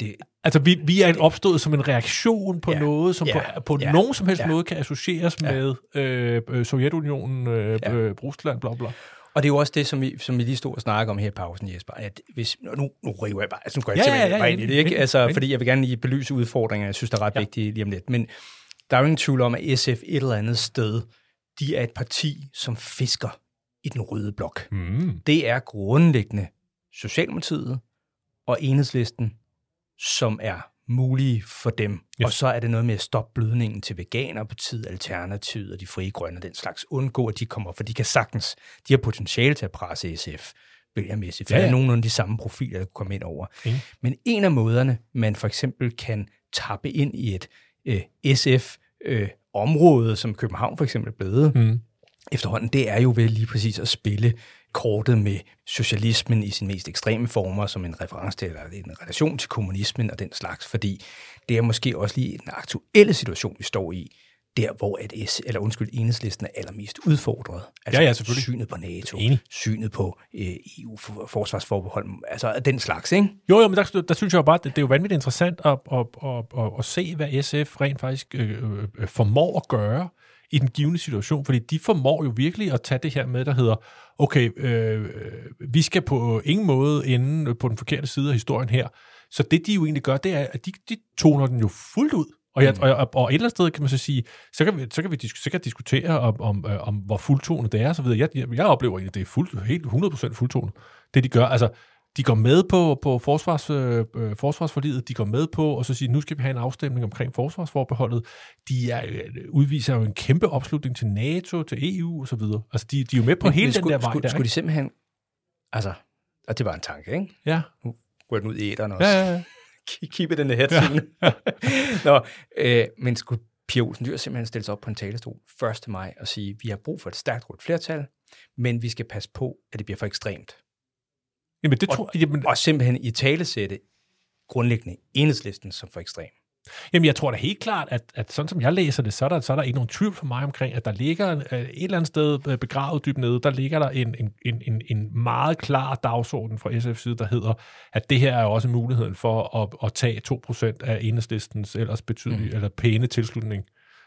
Det, Altså, vi, vi er opstået som en reaktion på Ja. noget, som Ja. på, på Ja. nogen som helst Ja. måde kan associeres Ja. med øh, øh, Sovjetunionen, øh, Ja. øh, Rusland, bla bla. Og det er jo også det, som vi, som vi lige stod og snakkede om her i pausen, Jesper, at hvis, nu, nu river jeg bare, altså nu går jeg Ja, simpelthen ja, ja, ind i det, ikke? Altså, fordi jeg vil gerne lige belyse udfordringer, jeg synes, der er ret ja. vigtige lige om lidt. Men der er jo ingen tvivl om, at SF et eller andet sted, de er et parti, som fisker i den røde blok. Mm. Det er grundlæggende Socialdemokratiet og Enhedslisten, som er mulige for dem. Yes. Og så er det noget med at stoppe blødningen til Veganerpartiet, Alternativet og de frie grønne og den slags. Undgå, at de kommer, for de kan sagtens, de har potentiale til at presse SF vælgermæssigt, for Ja, ja, der er nogenlunde de samme profiler, der kunne komme ind over. Enig. Men en af måderne, man for eksempel kan tappe ind i et øh, SF-område, som København for eksempel er blevet, Mm. efterhånden, det er jo ved lige præcis at spille kortet med socialismen i sin mest ekstreme former, som en reference til, eller en relation til kommunismen og den slags, fordi det er måske også lige den aktuelle situation, vi står i, der hvor at S, eller undskyld, enhedslisten er allermest udfordret. Altså Ja, ja, selvfølgelig. synet på NATO, Enig. synet på øh, EU-forsvarsforbehold, altså den slags, ikke? Jo, jo, men der, der synes jeg jo bare, at det, det er jo vanvittigt interessant at, at, at, at, at se, hvad SF rent faktisk øh, øh, formår at gøre i den givende situation, fordi de formår jo virkelig at tage det her med, der hedder, okay, øh, vi skal på ingen måde ende på den forkerte side af historien her. Så det, de jo egentlig gør, det er, at de, de toner den jo fuldt ud. Og, jeg, og, og, og et eller andet sted kan man så sige, så kan vi, så kan vi dis- kan diskutere om, om, øh, om hvor fuldtonet det er, og så videre. Jeg, jeg, jeg oplever egentlig, at det er fuld, helt 100% fuldtonet, det de gør. Altså, de går med på, på forsvars, øh, øh, forsvarsforlidet, de går med på, og så siger, nu skal vi have en afstemning omkring forsvarsforbeholdet. De er, øh, udviser jo en kæmpe opslutning til NATO, til EU og så videre. Altså, de, de er jo med på Men- hele men den skulle, der vej skulle, der. Skulle de simpelthen, altså, og det var en tanke, ikke? Ja, Går den ud i æderen også? ja, ja. ja. keep it in the head, ja. Nå, øh, men skulle Pia Olsen Dyr simpelthen stille sig op på en talestol 1. maj og sige, vi har brug for et stærkt rødt flertal, men vi skal passe på, at det bliver for ekstremt. Jamen, det tror, jamen, Og simpelthen i talesætte grundlæggende enhedslisten som for ekstrem. Jamen, jeg tror da helt klart, at, at sådan som jeg læser det, så er, der, så er der ikke nogen tvivl for mig omkring, at der ligger øh, et eller andet sted øh, begravet dybt nede, der ligger der en, en, en, en, en meget klar dagsorden fra SF's side, der hedder, at det her er også muligheden for at, at tage 2% af enhedslistens ellers betydelige, mm. eller pæne tilslutning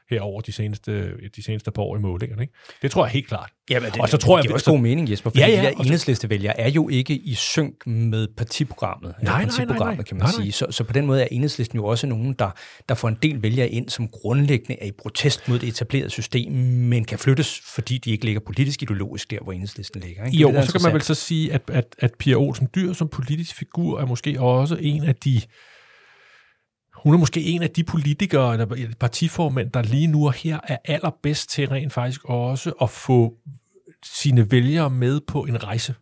her over de seneste, de seneste par år i målingerne. Ikke? Det tror jeg helt klart. Jamen, det, Og så tror jeg, det er også god mening, Jesper, fordi Ja, ja, ja, ja, de der enhedslistevælgere er jo ikke i synk med partiprogrammet, nej, nej, principprogrammet, nej. kan man Nej, nej. sige. Så, så på den måde er enhedslisten jo også nogen, der, der får en del vælgere ind, som grundlæggende er i protest mod det etablerede system, men kan flyttes, fordi de ikke ligger politisk ideologisk der, hvor enhedslisten ligger. Ikke? Det Jo, det, der er og så kan man vel så sige, at, at, at Pia Olsen Dyr som politisk figur er måske også en af de hun er måske en af de politikere eller partiformænd, der lige nu og her er allerbedst til rent faktisk også at få sine vælgere med på en rejse.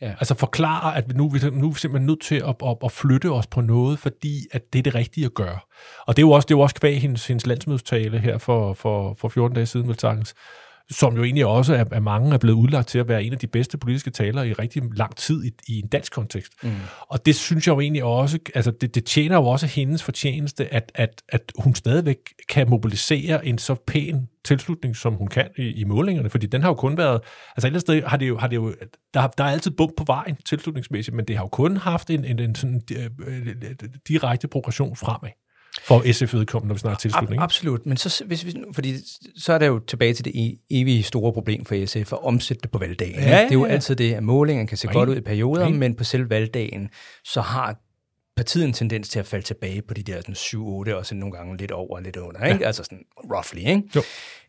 Ja. Altså forklare, at nu, vi- nu er vi simpelthen nødt til at, at, at flytte os på noget, fordi at det er det rigtige at gøre. Og det er jo også, det er jo også kvæg hendes, hendes landsmødstale her for, for, for 14 dage siden, vel sagtens, som jo egentlig også er, er mange er blevet udlagt til at være en af de bedste politiske talere i rigtig lang tid i, i en dansk kontekst. Mm. Og det synes jeg jo egentlig også, altså det, det tjener jo også hendes fortjeneste, at, at, at hun stadigvæk kan mobilisere en så pæn tilslutning, som hun kan i, i målingerne, fordi den har jo kun været, altså et eller andet sted har det jo, har det jo der, der er altid bump på vejen tilslutningsmæssigt, men det har jo kun haft en, en, en sådan øh, øh, direkte progression fremad for SF vedkommende, når vi snakker tilslutning. Ab- absolut, men så, hvis vi, fordi så er der jo tilbage til det evige store problem for SF at omsætte det på valgdagen. Ja, ikke? det er jo ja, ja. altid det, at målingen kan se Nej. godt ud i perioder, Nej. men på selve valgdagen, så har partiet en tendens til at falde tilbage på de der sådan 7-8, og så nogle gange lidt over og lidt under, ikke? altså sådan roughly. Ikke? Jo.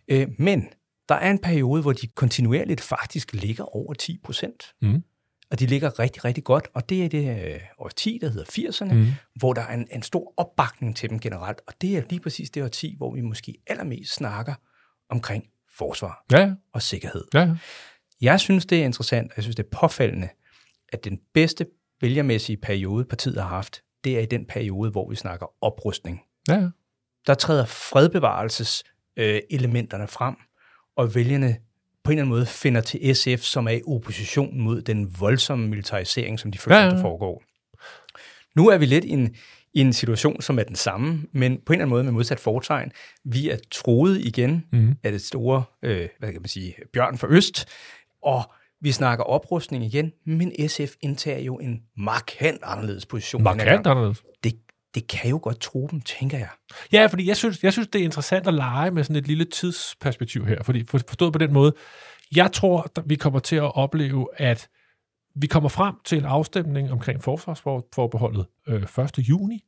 Øh, men der er en periode, hvor de kontinuerligt faktisk ligger over 10 procent. Mm. Og de ligger rigtig, rigtig godt, og det er det øh, årti, der hedder 80'erne, Mm. hvor der er en, en stor opbakning til dem generelt, og det er lige præcis det årti, hvor vi måske allermest snakker omkring forsvar Ja, og sikkerhed. ja. Jeg synes, det er interessant, og jeg synes, det er påfaldende, at den bedste vælgermæssige periode, partiet har haft, det er i den periode, hvor vi snakker oprustning. ja. Der træder fredbevarelses øh, elementerne frem, og vælgerne på en eller anden måde finder til SF, som er i opposition mod den voldsomme militarisering, som de føler, Ja, ja, der foregår. Nu er vi lidt i en, i en situation, som er den samme, men på en eller anden måde med modsat foretegn. Vi er troet igen Mhm. af det store, øh, hvad kan man sige, bjørn for øst, og vi snakker oprustning igen, men SF indtager jo en markant anderledes position. Markant anderledes. Det, det kan jo godt tro dem, tænker jeg. Ja, fordi jeg synes, jeg synes, det er interessant at lege med sådan et lille tidsperspektiv her. Fordi forstået på den måde, jeg tror, at vi kommer til at opleve, at vi kommer frem til en afstemning omkring forsvarsforbeholdet øh, 1. juni.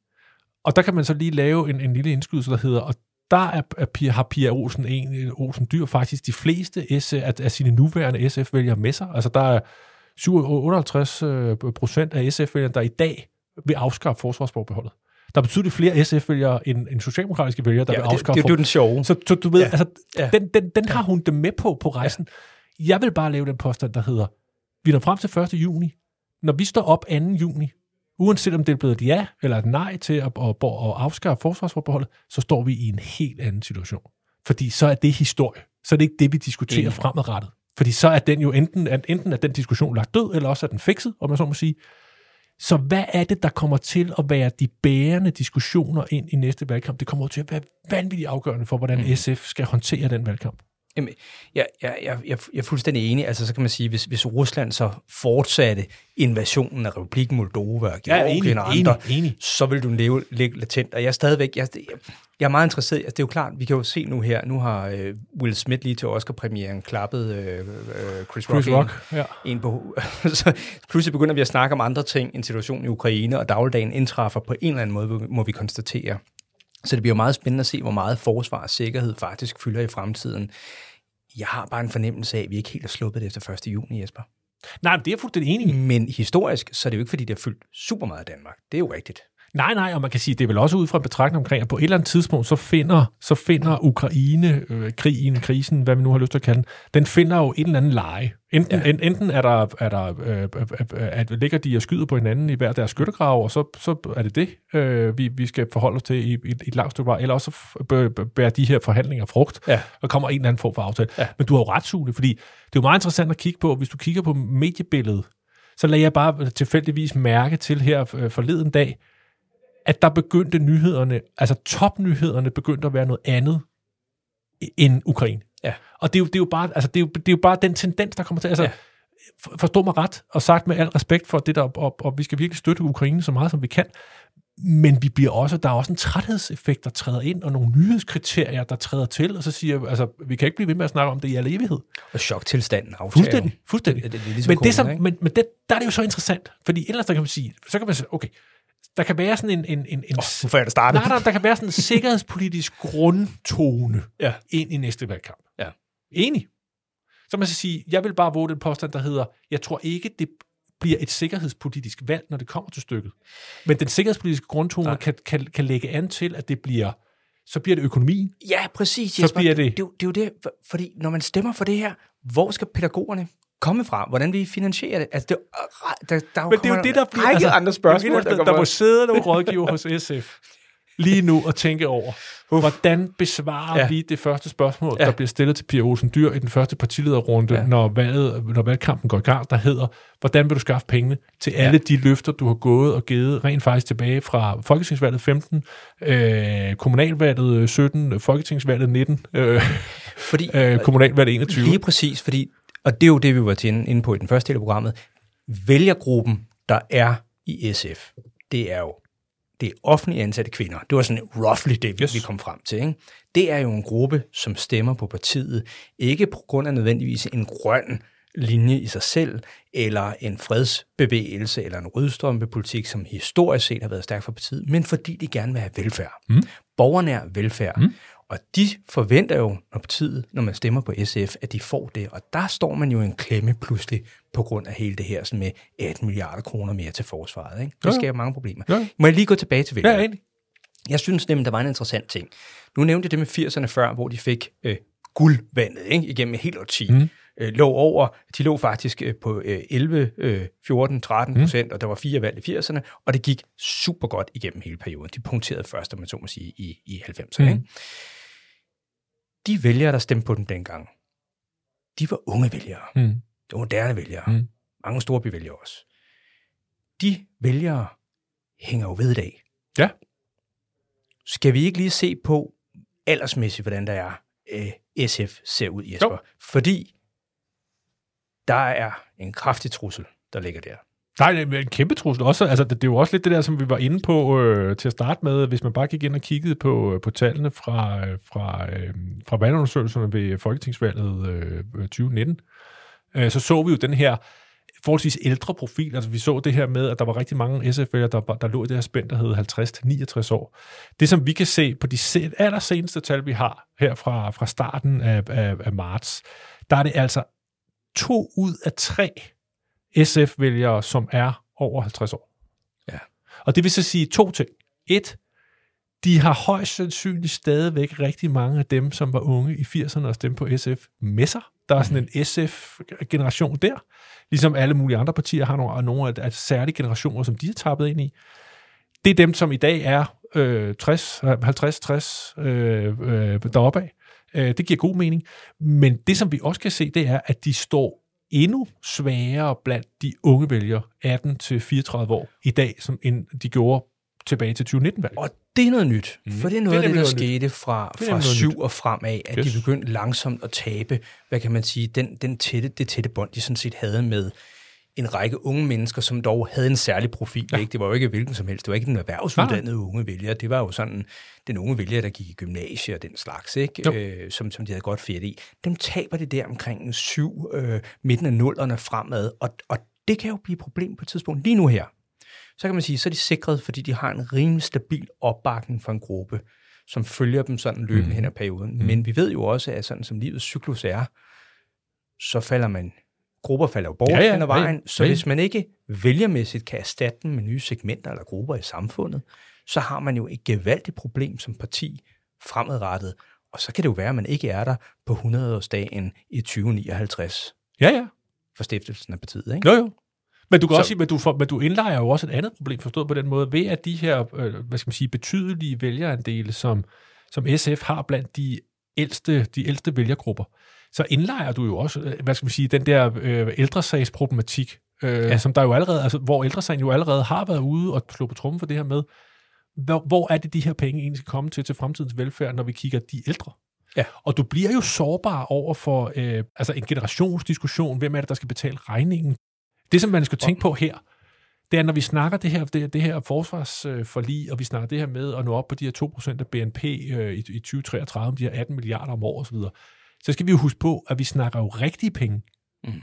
Og der kan man så lige lave en, en lille indskydelse, der hedder, og der er, er, Pia- har Pia Olsen, en, Olsen Dyr faktisk de fleste SF, af, af sine nuværende SF-vælgere med sig. Altså der er 57, 58 øh, procent af SF-vælgerne, der i dag vil afskaffe forsvarsforbeholdet. Der er betydeligt flere SF-vælgere end, end socialdemokratiske vælgere, der Ja, vil det, det, afskaffe det, det er jo den sjove. så, så du ved, ja. altså, Ja. ja. den, den, den har hun det med på på rejsen. Ja. Jeg vil bare lave den påstand, der hedder, vi når frem til 1. juni. Når vi står op 2. juni, uanset om det er blevet et ja eller et nej til at, at, at afskaffe forsvarsforbeholdet, så står vi i en helt anden situation. Fordi så er det historie. Så er det ikke det, vi diskuterer Enig. fremadrettet. Fordi så er den jo enten, enten er den diskussion lagt død, eller også er den fikset, om man så må sige. Så hvad er det, der kommer til at være de bærende diskussioner ind i næste valgkamp? Det kommer til at være vanvittigt afgørende for, hvordan mm. SF skal håndtere den valgkamp. Jamen, jeg, jeg, jeg, jeg, er fuldstændig enig. Altså, så kan man sige, hvis, hvis Rusland så fortsatte invasionen af Republiken Moldova og Ja, Georgien enig, og andre, enig, enig. så vil du leve ligge latent. Og jeg er stadigvæk, jeg, jeg, er meget interesseret. Altså, det er jo klart, vi kan jo se nu her, nu har øh, Will Smith lige til Oscar-premieren klappet øh, øh, Chris, Chris Rock, Rock, ja. En på, så pludselig begynder vi at snakke om andre ting end situationen i Ukraine, og dagligdagen indtræffer på en eller anden måde, må vi konstatere. Så det bliver jo meget spændende at se, hvor meget forsvar og sikkerhed faktisk fylder i fremtiden. Jeg har bare en fornemmelse af, at vi ikke helt er sluppet det efter 1. juni, Jesper. Nej, men det er jeg fuldstændig enig i. Men historisk, så er det jo ikke, fordi det har fyldt super meget i Danmark. Det er jo rigtigt. Nej, nej, og man kan sige, det er vel også ud fra en betragtning omkring, at på et eller andet tidspunkt, så finder, så finder Ukraine, øh, krigen, krisen, hvad vi nu har lyst til at kalde den, den finder jo en eller anden leje. Enten, ja. en, enten er der, er der øh, øh, øh, at ligger de og skyder på hinanden i hver deres skyttegrav, og så, så er det det, øh, vi, vi skal forholde os til i, i, i et langt stykke vej, eller også bærer de her forhandlinger frugt, Ja. og kommer en eller anden form for aftale. Ja. Men du har jo ret, Sune, fordi det er jo meget interessant at kigge på, hvis du kigger på mediebilledet, så lagde jeg bare tilfældigvis mærke til her øh, forleden dag, at der begyndte nyhederne, altså topnyhederne begyndte at være noget andet end Ukraine. Ja. Og det er jo, det er jo, bare, altså det er jo, det er jo bare den tendens, der kommer til. Altså, Ja. Forstå mig ret, og sagt med al respekt for det der, og, og vi skal virkelig støtte Ukraine så meget, som vi kan. Men vi bliver også, der er også en træthedseffekt, der træder ind, og nogle nyhedskriterier, der træder til, og så siger altså, vi kan ikke blive ved med at snakke om det i al evighed. Og choktilstanden aftager. Fuldstændig, fuldstændig. Det, det, det er ligesom men det, som, men, men det, der er det jo så interessant, fordi ellers der kan man sige, så kan man sige, okay, der kan være sådan en... en, en, en Nu får jeg det startet. nej, nej, der kan være sådan en sikkerhedspolitisk grundtone Ja. ind i næste valgkamp. Ja. Enig. Så man skal sige, jeg vil bare våge den påstand, der hedder, jeg tror ikke, det bliver et sikkerhedspolitisk valg, når det kommer til stykket. Men den sikkerhedspolitiske grundtone kan, kan, kan lægge an til, at det bliver, så bliver det økonomien. Ja, præcis, Så Jesper. bliver det- Det, er jo- det er jo det, for- fordi når man stemmer for det her, hvor skal pædagogerne komme fra? Hvordan vi finansierer det? Altså, det, er- der, der Men det er jo det, der bliver... altså, andre spørgsmål, der, der, der må sidde nogle rådgiver hos SF lige nu og tænke over, hvordan besvarer Ja. ja. vi det første spørgsmål, Ja. ja. der bliver stillet til Pia Olsen Dyr i den første partilederrunde, Ja. ja. når, valget, når valgkampen går i gang, der hedder, hvordan vil du skaffe pengene til alle de løfter, du har gået og givet rent faktisk tilbage fra Folketingsvalget 15, øh, kommunalvalget 17, Folketingsvalget 19, øh, Fordi, øh, kommunalvalget 21. Lige præcis, fordi, og det er jo det, vi var inde på i den første del af programmet, vælgergruppen, der er i SF, det er jo det er offentligt ansatte kvinder. Det var sådan roughly det, yes. Yes. vi kom frem til. Ikke? Det er jo en gruppe, som stemmer på partiet, ikke på grund af nødvendigvis en grøn linje i sig selv, eller en fredsbevægelse, eller en rødstrømpepolitik, som historisk set har været stærk for partiet, men fordi de gerne vil have velfærd. Mm. Borgernær velfærd. Mm. Og de forventer jo, når partiet, når man stemmer på SF, at de får det. Og der står man jo en klemme pludselig på grund af hele det her sådan med 18 milliarder kroner mere til forsvaret. Ikke? Ja, Det ja. skaber mange problemer. Ja, ja. Må jeg lige gå tilbage til Ja, vælgerne? egentlig. Jeg synes nemlig, der var en interessant ting. Nu nævnte jeg det med 80'erne før, hvor de fik øh, guldvandet ikke? igennem et helt årti. Mm. Øh, lå over, de lå faktisk øh, på øh, 11, øh, 14, 13 procent, mm. og der var fire valg i 80'erne, og det gik super godt igennem hele perioden. De punkterede først, om man så må sige, i, i 90'erne. Mm. Ikke? De vælgere, der stemte på dem dengang, de var unge vælgere. Mm. Det var moderne vælgere. Mm. Mange store byvælgere også. De vælgere hænger jo ved i dag. Ja. Skal vi ikke lige se på aldersmæssigt, hvordan der er øh, SF ser ud, Jesper? Jo. Fordi der er en kraftig trussel, der ligger der. Nej, det er en kæmpe trussel også. Altså, det, det er jo også lidt det der, som vi var inde på øh, til at starte med. Hvis man bare gik ind og kiggede på, øh, på tallene fra, øh, fra, øh, fra valgundersøgelserne ved Folketingsvalget øh, øh 2019, øh, så så vi jo den her forholdsvis ældre profil. Altså vi så det her med, at der var rigtig mange SF'ere, der, der lå i det her spænd, der hed 50-69 år. Det, som vi kan se på de allerseneste tal, vi har her fra, fra starten af, af, af marts, der er det altså to ud af tre SF-vælgere, som er over 50 år. Ja. Og det vil så sige to ting. Et, de har højst sandsynligt stadigvæk rigtig mange af dem, som var unge i 80'erne og stemte på SF med sig. Der er sådan en SF-generation der, ligesom alle mulige andre partier har nogle, nogle af, særlige generationer, som de har tappet ind i. Det er dem, som i dag er øh, 60, 50, 60 øh, øh, deroppe af. Øh, det giver god mening. Men det, som vi også kan se, det er, at de står endnu sværere blandt de unge vælgere, 18-34 år, i dag, som end de gjorde tilbage til 2019-valget. Og det er noget nyt, mm. for det er noget det er af det, der skete fra, fra syv nyt. og fremad, at yes. de begyndte langsomt at tabe, hvad kan man sige, den, den tætte, det tætte bånd, de sådan set havde med en række unge mennesker, som dog havde en særlig profil. Ja. Ikke? Det var jo ikke hvilken som helst. Det var ikke den erhvervsuddannede unge vælger. Det var jo sådan den unge vælger, der gik i gymnasie og den slags, ikke? Øh, som, som de havde godt fedt i. Dem taber det der omkring syv, øh, midten af nullerne fremad, og, og det kan jo blive et problem på et tidspunkt. Lige nu her, så kan man sige, så er de sikret, fordi de har en rimelig stabil opbakning fra en gruppe, som følger dem sådan løbende mm. hen ad perioden. Mm. Men vi ved jo også, at sådan som livets cyklus er, så falder man grupper falder jo bort ja, ja, hen ad vejen, ja, så ja. hvis man ikke vælgermæssigt kan erstatte dem med nye segmenter eller grupper i samfundet, så har man jo et gevaldigt problem som parti fremadrettet, og så kan det jo være, at man ikke er der på 100-årsdagen i 2059. Ja, ja. For stiftelsen af partiet, ikke? Jo, jo. Men du kan så, også sige, at du, for, men du indlejer jo også et andet problem, forstået på den måde, ved at de her, øh, hvad skal man sige, betydelige vælgerandele, som, som SF har blandt de ældste, de ældste vælgergrupper, så indlejer du jo også, øh, hvad skal man sige, den der øh, ældresagsproblematik, øh, ja. som der jo allerede, altså, hvor ældresagen jo allerede har været ude og slå på trummen for det her med, hvor, hvor er det, de her penge egentlig skal komme til til fremtidens velfærd, når vi kigger de ældre? Ja. Og du bliver jo sårbar over for øh, altså en generationsdiskussion. Hvem er det, der skal betale regningen? Det, som man skal tænke på her, det er, når vi snakker det her, det, det her forsvarsforlig, og vi snakker det her med at nå op på de her 2% af BNP øh, i, i 2033, de her 18 milliarder om året osv., så skal vi jo huske på, at vi snakker jo rigtige penge. Mm.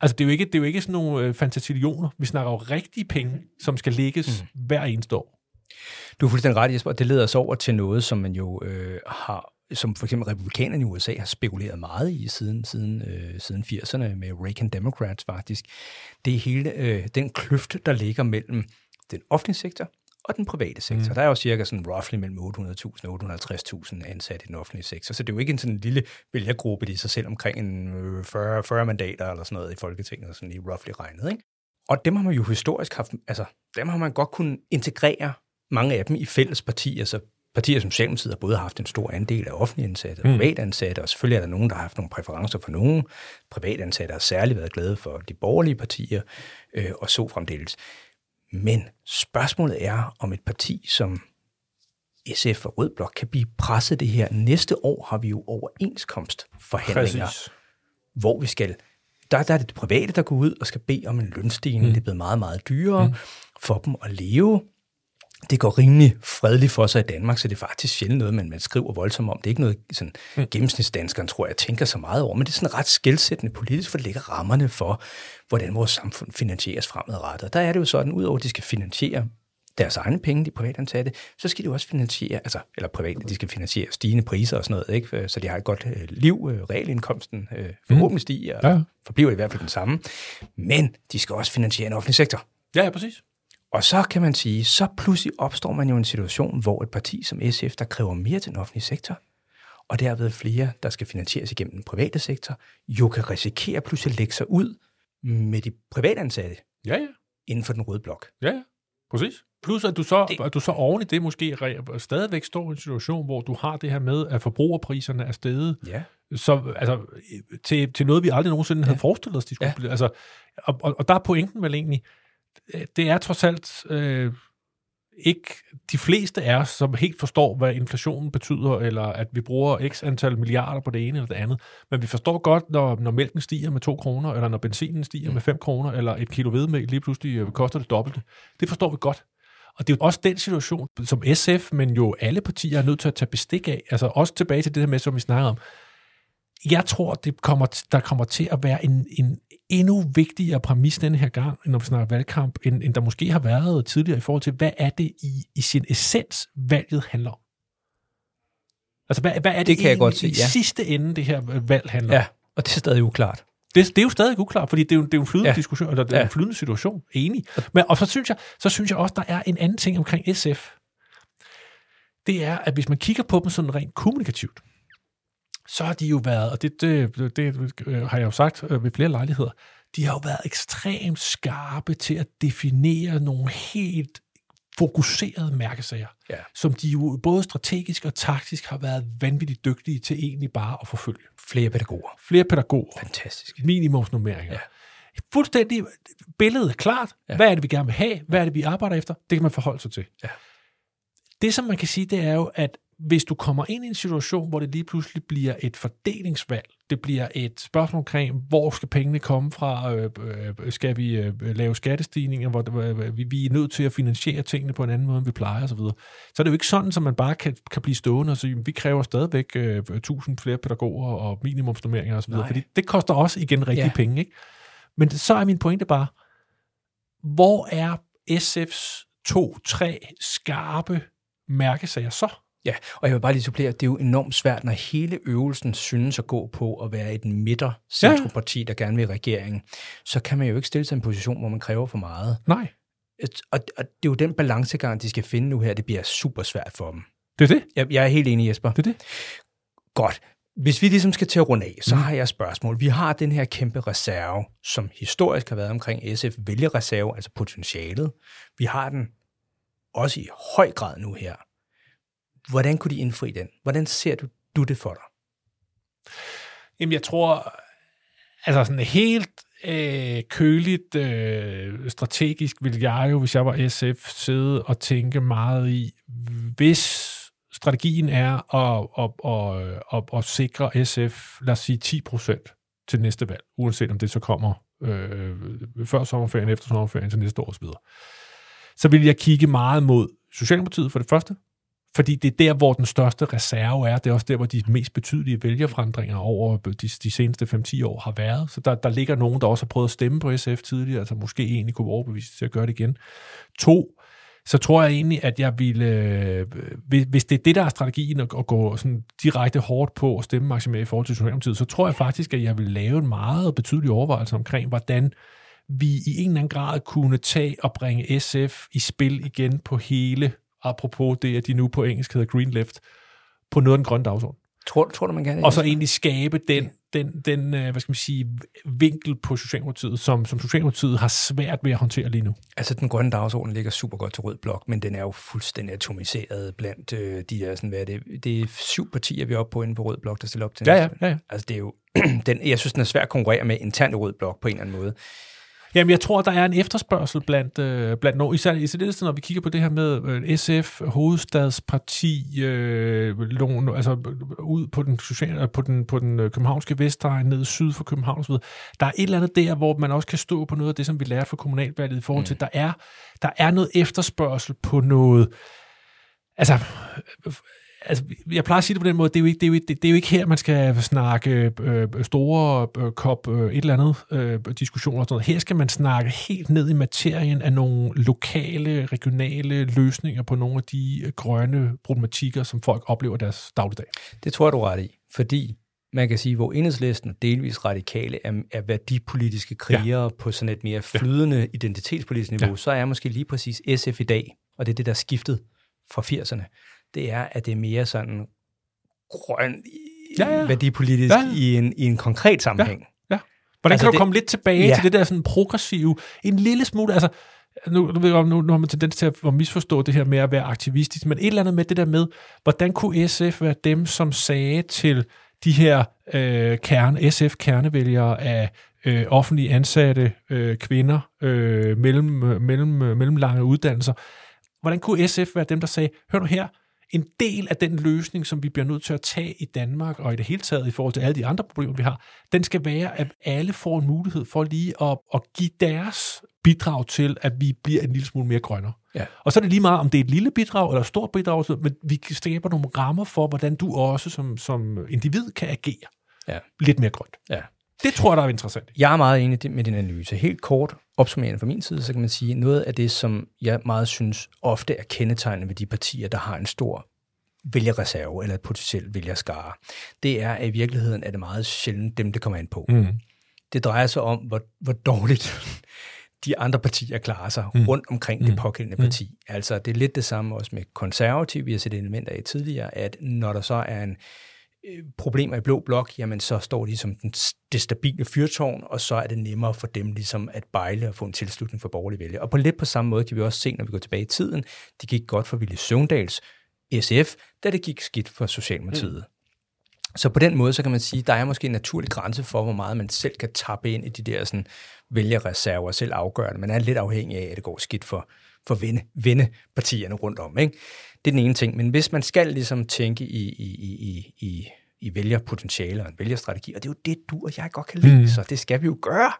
Altså, det er, jo ikke, det er jo ikke sådan nogle øh, fantasillioner. Vi snakker jo rigtige penge, som skal lægges mm. hver eneste år. Du er fuldstændig ret, Jesper. Det leder os over til noget, som man jo øh, har som for eksempel republikanerne i USA har spekuleret meget i siden, siden, øh, siden 80'erne med Reagan Democrats faktisk. Det er hele øh, den kløft, der ligger mellem den offentlige sektor og den private sektor. Mm. Der er jo cirka sådan roughly mellem 800.000 og 850.000 ansatte i den offentlige sektor, så det er jo ikke en sådan lille vælgergruppe i sig selv omkring en 40, øh, 40 mandater eller sådan noget i Folketinget, sådan i roughly regnet. Ikke? Og dem har man jo historisk haft, altså dem har man godt kunnet integrere mange af dem i fælles partier, så partier som Socialdemokratiet har både haft en stor andel af offentlige ansatte og mm. privatansatte, og selvfølgelig er der nogen, der har haft nogle præferencer for nogen. Privatansatte har særligt været glade for de borgerlige partier, øh, og så fremdeles. Men spørgsmålet er, om et parti som SF og Rød Blok kan blive presset det her. Næste år har vi jo overenskomstforhandlinger, Præcis. hvor vi skal... Der, der er det, private, der går ud og skal bede om en lønstigning. Mm. Det er blevet meget, meget dyrere mm. for dem at leve det går rimelig fredeligt for sig i Danmark, så det er faktisk sjældent noget, man, man skriver voldsomt om. Det er ikke noget, sådan, mm. gennemsnitsdanskeren tror jeg tænker så meget over, men det er sådan ret skældsættende politisk, for det lægger rammerne for, hvordan vores samfund finansieres fremadrettet. Der er det jo sådan, udover at de skal finansiere deres egne penge, de privatansatte, så skal de jo også finansiere, altså, eller private, de skal finansiere stigende priser og sådan noget, ikke? så de har et godt øh, liv, øh, realindkomsten øh, forhåbentlig stiger, og ja. forbliver i hvert fald den samme, men de skal også finansiere en offentlig sektor. Ja, ja, præcis. Og så kan man sige, så pludselig opstår man jo en situation, hvor et parti som SF, der kræver mere til den offentlige sektor, og derved flere, der skal finansieres igennem den private sektor, jo kan risikere pludselig at lægge sig ud med de privatansatte Ja, ja. inden for den røde blok. Ja, ja. Præcis. Plus at du så, Det- at du så oven i det måske stadigvæk står i en situation, hvor du har det her med, at forbrugerpriserne er steget Ja. så, altså, til, til noget, vi aldrig nogensinde ja. havde forestillet os, de skulle Ja. blive. Altså, og, og, og der er pointen vel egentlig, det er trods alt øh, ikke de fleste af os, som helt forstår, hvad inflationen betyder, eller at vi bruger x antal milliarder på det ene eller det andet. Men vi forstår godt, når, når mælken stiger med 2 kroner, eller når benzinen stiger mm. med 5 kroner, eller et kilo hvedemel lige pludselig øh, koster det dobbelte. Det forstår vi godt. Og det er jo også den situation, som SF, men jo alle partier er nødt til at tage bestik af. Altså også tilbage til det her med, som vi snakker om. Jeg tror, det kommer, der kommer til at være en, en endnu vigtigere præmis denne her gang, når vi snakker valgkamp, end, end der måske har været tidligere i forhold til, hvad er det i, i sin essens, valget handler om? Altså, hvad, hvad er det, Det kan jeg godt se, i ja. sidste ende, det her valg handler om? ja, og det er stadig uklart. Det, det er jo stadig uklart, fordi det er jo, det er jo en flydende ja. diskussion, eller det er Ja. en flydende situation, enig. Men, og så synes, jeg, så synes jeg også, der er en anden ting omkring SF. Det er, at hvis man kigger på dem sådan rent kommunikativt, så har de jo været, og det, det, det, det øh, har jeg jo sagt øh, ved flere lejligheder, de har jo været ekstremt skarpe til at definere nogle helt fokuserede mærkesager, Ja. som de jo både strategisk og taktisk har været vanvittigt dygtige til egentlig bare at forfølge. Flere pædagoger. Flere pædagoger, Fantastisk. minimumsnummeringer. Ja. Fuldstændig billedet er klart. Ja. Hvad er det, vi gerne vil have? Hvad er det, vi arbejder efter? Det kan man forholde sig til. Ja. Det, som man kan sige, det er jo, at hvis du kommer ind i en situation, hvor det lige pludselig bliver et fordelingsvalg, det bliver et spørgsmål omkring, hvor skal pengene komme fra, øh, øh, skal vi øh, lave skattestigninger, hvor øh, vi, vi er nødt til at finansiere tingene på en anden måde, end vi plejer osv. Så, så er det jo ikke sådan, at man bare kan, kan blive stående og sige, vi kræver stadigvæk øh, 1000 flere pædagoger og minimumsnummeringer osv., Nej. fordi det koster også igen rigtig ja. penge. Ikke? Men så er min pointe bare, hvor er SF's to-tre skarpe mærkesager så? Ja, og jeg vil bare lige supplere, det er jo enormt svært, når hele øvelsen synes at gå på at være et midter centrumparti, der gerne vil i regeringen, så kan man jo ikke stille sig i en position, hvor man kræver for meget. Nej, Og, og det er jo den balancegang, de skal finde nu her, det bliver super svært for dem. det er det. Jeg, jeg er helt enig, Jesper. Det er det. Godt. Hvis vi ligesom skal til at runde af, så Mm. har jeg et spørgsmål. Vi har den her kæmpe reserve, som historisk har været omkring SF vælgerreserve, altså potentialet. Vi har den også i høj grad nu her. Hvordan kunne de indfri den? Hvordan ser du, du det for dig? Jamen, jeg tror, altså sådan helt øh, køligt øh, strategisk vil jeg jo, hvis jeg var SF, sidde og tænke meget i, hvis strategien er at, at, at, at, at sikre SF, lad os sige 10 procent til næste valg, uanset om det så kommer øh, før sommerferien, efter sommerferien til næste år osv., så vil jeg kigge meget mod Socialdemokratiet for det første, fordi det er der, hvor den største reserve er. Det er også der, hvor de mest betydelige vælgerforandringer over de, de seneste 5-10 år har været. Så der, der ligger nogen, der også har prøvet at stemme på SF tidligere, altså måske egentlig kunne overbevise til at gøre det igen. To, så tror jeg egentlig, at jeg ville, øh, hvis- det er det, der er strategien, at, at gå sådan direkte hårdt på og stemme maksimalt i forhold til Socialdemokratiet, så tror jeg faktisk, at jeg vil lave en meget betydelig overvejelse omkring, hvordan vi i en eller anden grad kunne tage og bringe SF i spil igen på hele, apropos det, at de nu på engelsk hedder Green Left, på noget af den grønne dagsorden. Tror, tror du, man kan det? Og så egentlig skabe den, den, den øh, hvad skal man sige, vinkel på Socialdemokratiet, som, som Socialdemokratiet har svært ved at håndtere lige nu. Altså, den grønne dagsorden ligger super godt til rød blok, men den er jo fuldstændig atomiseret blandt øh, de der, sådan, hvad er det, det er syv partier, vi er oppe på inde på rød blok, der stiller op til Ja, ja, ja, ja. Altså, det er jo, den, jeg synes, den er svær at konkurrere med internt i rød blok på en eller anden måde. Jamen, jeg tror, der er en efterspørgsel blandt, øh, blandt nogen, især i særdeleshed, når vi kigger på det her med øh, SF, hovedstadsparti, øh, nogen, altså øh, ud på den, sociale, på den, på den øh, københavnske Vestegn, ned syd for København osv. Der er et eller andet der, hvor man også kan stå på noget af det, som vi lærte fra kommunalvalget i forhold til, der er, der er noget efterspørgsel på noget, altså, øh, altså, jeg plejer at sige det på den måde, det er jo ikke, det er jo ikke, det, er jo ikke her, man skal snakke øh, store øh, kop øh, et eller andet øh, diskussioner og sådan noget. Her skal man snakke helt ned i materien af nogle lokale, regionale løsninger på nogle af de øh, grønne problematikker, som folk oplever deres dagligdag. Det tror jeg, du er ret i, fordi man kan sige, hvor enhedslisten delvis radikale er, er værdipolitiske krigere ja. på sådan et mere flydende ja. identitetspolitisk niveau, ja. så er måske lige præcis SF i dag, og det er det, der er skiftet fra 80'erne, det er, at det er mere sådan grøn Ja, ja. værdipolitisk Ja. i, en, i en konkret sammenhæng. Ja. Hvordan Altså, kan du det- komme lidt tilbage Ja. til det der sådan progressive, en lille smule, altså, nu, nu, nu, nu har man tendens til at, misforstå det her med at være aktivistisk, men et eller andet med det der med, hvordan kunne SF være dem, som sagde til de her øh, kerne, SF-kernevælgere af øh, offentlige ansatte øh, kvinder, øh, mellem, øh, mellem, øh, mellemlange uddannelser, hvordan kunne SF være dem, der sagde, hør nu her, en del af den løsning, som vi bliver nødt til at tage i Danmark, og i det hele taget i forhold til alle de andre problemer, vi har, den skal være, at alle får en mulighed for lige at, at give deres bidrag til, at vi bliver en lille smule mere grønnere. Ja. Og så er det lige meget, om det er et lille bidrag eller et stort bidrag, men vi skaber nogle rammer for, hvordan du også som, som individ kan agere Ja. lidt mere grønt. Ja. Det tror jeg, der er interessant. Jeg er meget enig med din analyse. Helt kort opsummerende fra min side, så kan man sige, noget af det, som jeg meget synes ofte er kendetegnende ved de partier, der har en stor vælgerreserve eller et potentielt vælgerskare, det er, at i virkeligheden er det meget sjældent dem, det kommer an på. Mm. Det drejer sig om, hvor, hvor dårligt de andre partier klarer sig Mm. mm. rundt omkring Mm. det pågældende parti. Altså, det er lidt det samme også med konservativ. Vi har set elementer af tidligere, at når der så er en problemer i blå blok, jamen så står de som den, det stabile fyrtårn, og så er det nemmere for dem ligesom at bejle og få en tilslutning for borgerlige vælgere. Og på lidt på samme måde kan vi også se, når vi går tilbage i tiden, det gik godt for Ville Søvndals SF, da det gik skidt for Socialdemokratiet. Mm. Så på den måde, så kan man sige, der er måske en naturlig grænse for, hvor meget man selv kan tappe ind i de der sådan, vælgerreserver selv afgøre det. Man er lidt afhængig af, at det går skidt for, for vende, vennepartierne rundt om. Ikke? Det er den ene ting. Men hvis man skal ligesom tænke i, i, i, i, i, vælgerpotentiale og en vælgerstrategi, og det er jo det, du og jeg godt kan lide, mm. så det skal vi jo gøre,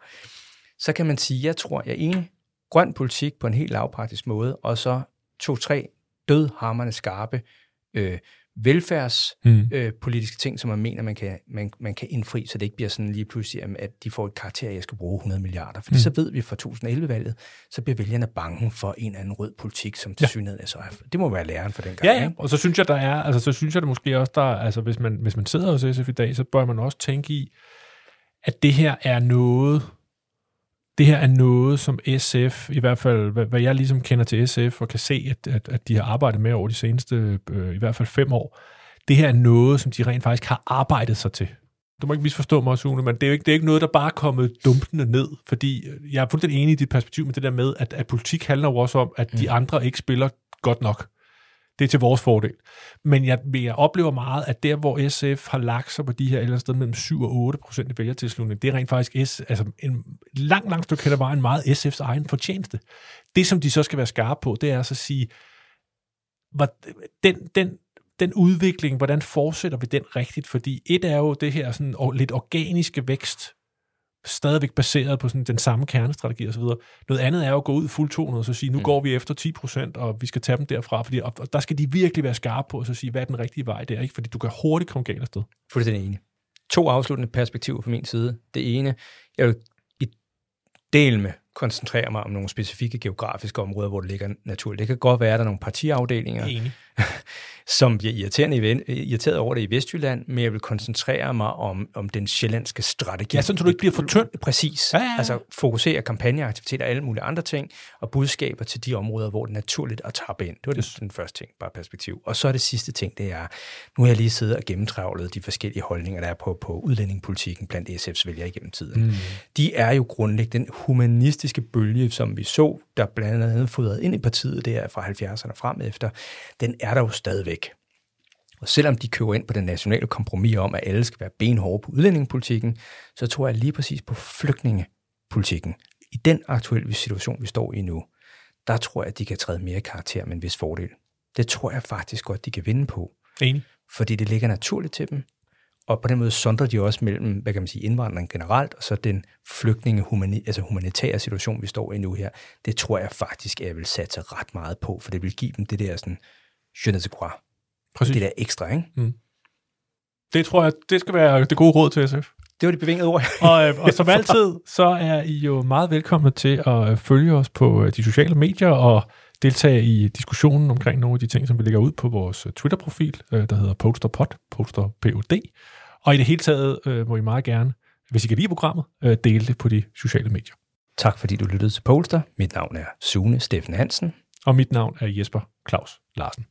så kan man sige, jeg tror, jeg er enig, grøn politik på en helt lavpraktisk måde, og så to-tre dødhammerne skarpe øh, velfærdspolitiske Mm. øh, ting, som man mener, man kan, man, man kan indfri, så det ikke bliver sådan lige pludselig, at de får et karakter, at jeg skal bruge 100 milliarder. Fordi Mm. så ved vi fra 2011-valget, så bliver vælgerne bange for en eller anden rød politik, som til Ja. synligheden er så Det må være læren for den gang. Ja, ja, og så synes jeg, der er, altså så synes jeg det måske også, der, altså hvis man, hvis man sidder hos SF i dag, så bør man også tænke i, at det her er noget, det her er noget, som SF, i hvert fald, hvad, hvad jeg ligesom kender til SF, og kan se, at, at, at de har arbejdet med over de seneste, øh, i hvert fald fem år, det her er noget, som de rent faktisk har arbejdet sig til. Du må ikke misforstå mig, Sune, men det er jo ikke, det er ikke noget, der bare er kommet dumpende ned, fordi øh, jeg er fuldstændig enig i dit perspektiv med det der med, at, at politik handler jo også om, at de andre ikke spiller godt nok. Det er til vores fordel. Men jeg, jeg oplever meget, at der, hvor SF har lagt sig på de her et eller andet sted mellem 7 og 8 procent i vælgertilslutning, det er rent faktisk S, altså en lang, lang stykke hen vejen meget SF's egen fortjeneste. Det, som de så skal være skarpe på, det er altså at sige, hvor, den, den, den udvikling, hvordan fortsætter vi den rigtigt? Fordi et er jo det her sådan, lidt organiske vækst, stadigvæk baseret på sådan den samme kernestrategi osv. Noget andet er jo at gå ud fuld 200 og så sige, nu mm. går vi efter 10 procent, og vi skal tage dem derfra, fordi, og, og der skal de virkelig være skarpe på, og så sige, hvad er den rigtige vej der, ikke? Fordi du kan hurtigt komme galt afsted. Fuldstændig enig. To afsluttende perspektiver fra min side. Det ene, jeg vil i del med koncentrere mig om nogle specifikke geografiske områder, hvor det ligger naturligt. Det kan godt være, at der er nogle partiafdelinger, Enig. som bliver irriterende irriteret over det i Vestjylland, men jeg vil koncentrere mig om, om den sjællandske strategi. Ja, sådan, så du ikke bliver for tynd. Præcis. Ja, ja, ja. Altså fokusere kampagneaktiviteter og alle mulige andre ting, og budskaber til de områder, hvor det er naturligt at tappe ind. Det var Yes. yes. den første ting, bare perspektiv. Og så er det sidste ting, det er, nu har jeg lige siddet og gennemtravlet de forskellige holdninger, der er på, på udlændingepolitikken blandt SF's vælgere igennem tiden. Mm. De er jo grundlæggende den humanistiske bølge, som vi så, der blandt andet fodret ind i partiet der fra 70'erne frem efter, den er der jo stadigvæk. Og selvom de køber ind på den nationale kompromis om, at alle skal være benhårde på udlændingepolitikken, så tror jeg lige præcis på flygtningepolitikken. I den aktuelle situation, vi står i nu, der tror jeg, at de kan træde mere karakter med en vis fordel. Det tror jeg faktisk godt, de kan vinde på, Enig. fordi det ligger naturligt til dem. Og på den måde sondrer de også mellem, hvad kan man sige, indvandring generelt, og så den flygtninge, humani, altså humanitære situation, vi står i nu her. Det tror jeg faktisk, at jeg vil satse ret meget på, for det vil give dem det der sådan, je ne sais quoi, Præcis. det der ekstra, ikke? Det tror jeg, det skal være det gode råd til SF. Det var de bevingede ord. Og, øh, og som altid, så er I jo meget velkomne til at følge os på øh, de sociale medier og deltage i diskussionen omkring nogle af de ting, som vi lægger ud på vores øh, Twitter-profil, øh, der hedder posterpod, posterpod. Og i det hele taget øh, må I meget gerne, hvis I kan lide programmet, øh, dele det på de sociale medier. Tak fordi du lyttede til Polster. Mit navn er Sune Steffen Hansen. Og mit navn er Jesper Claus Larsen.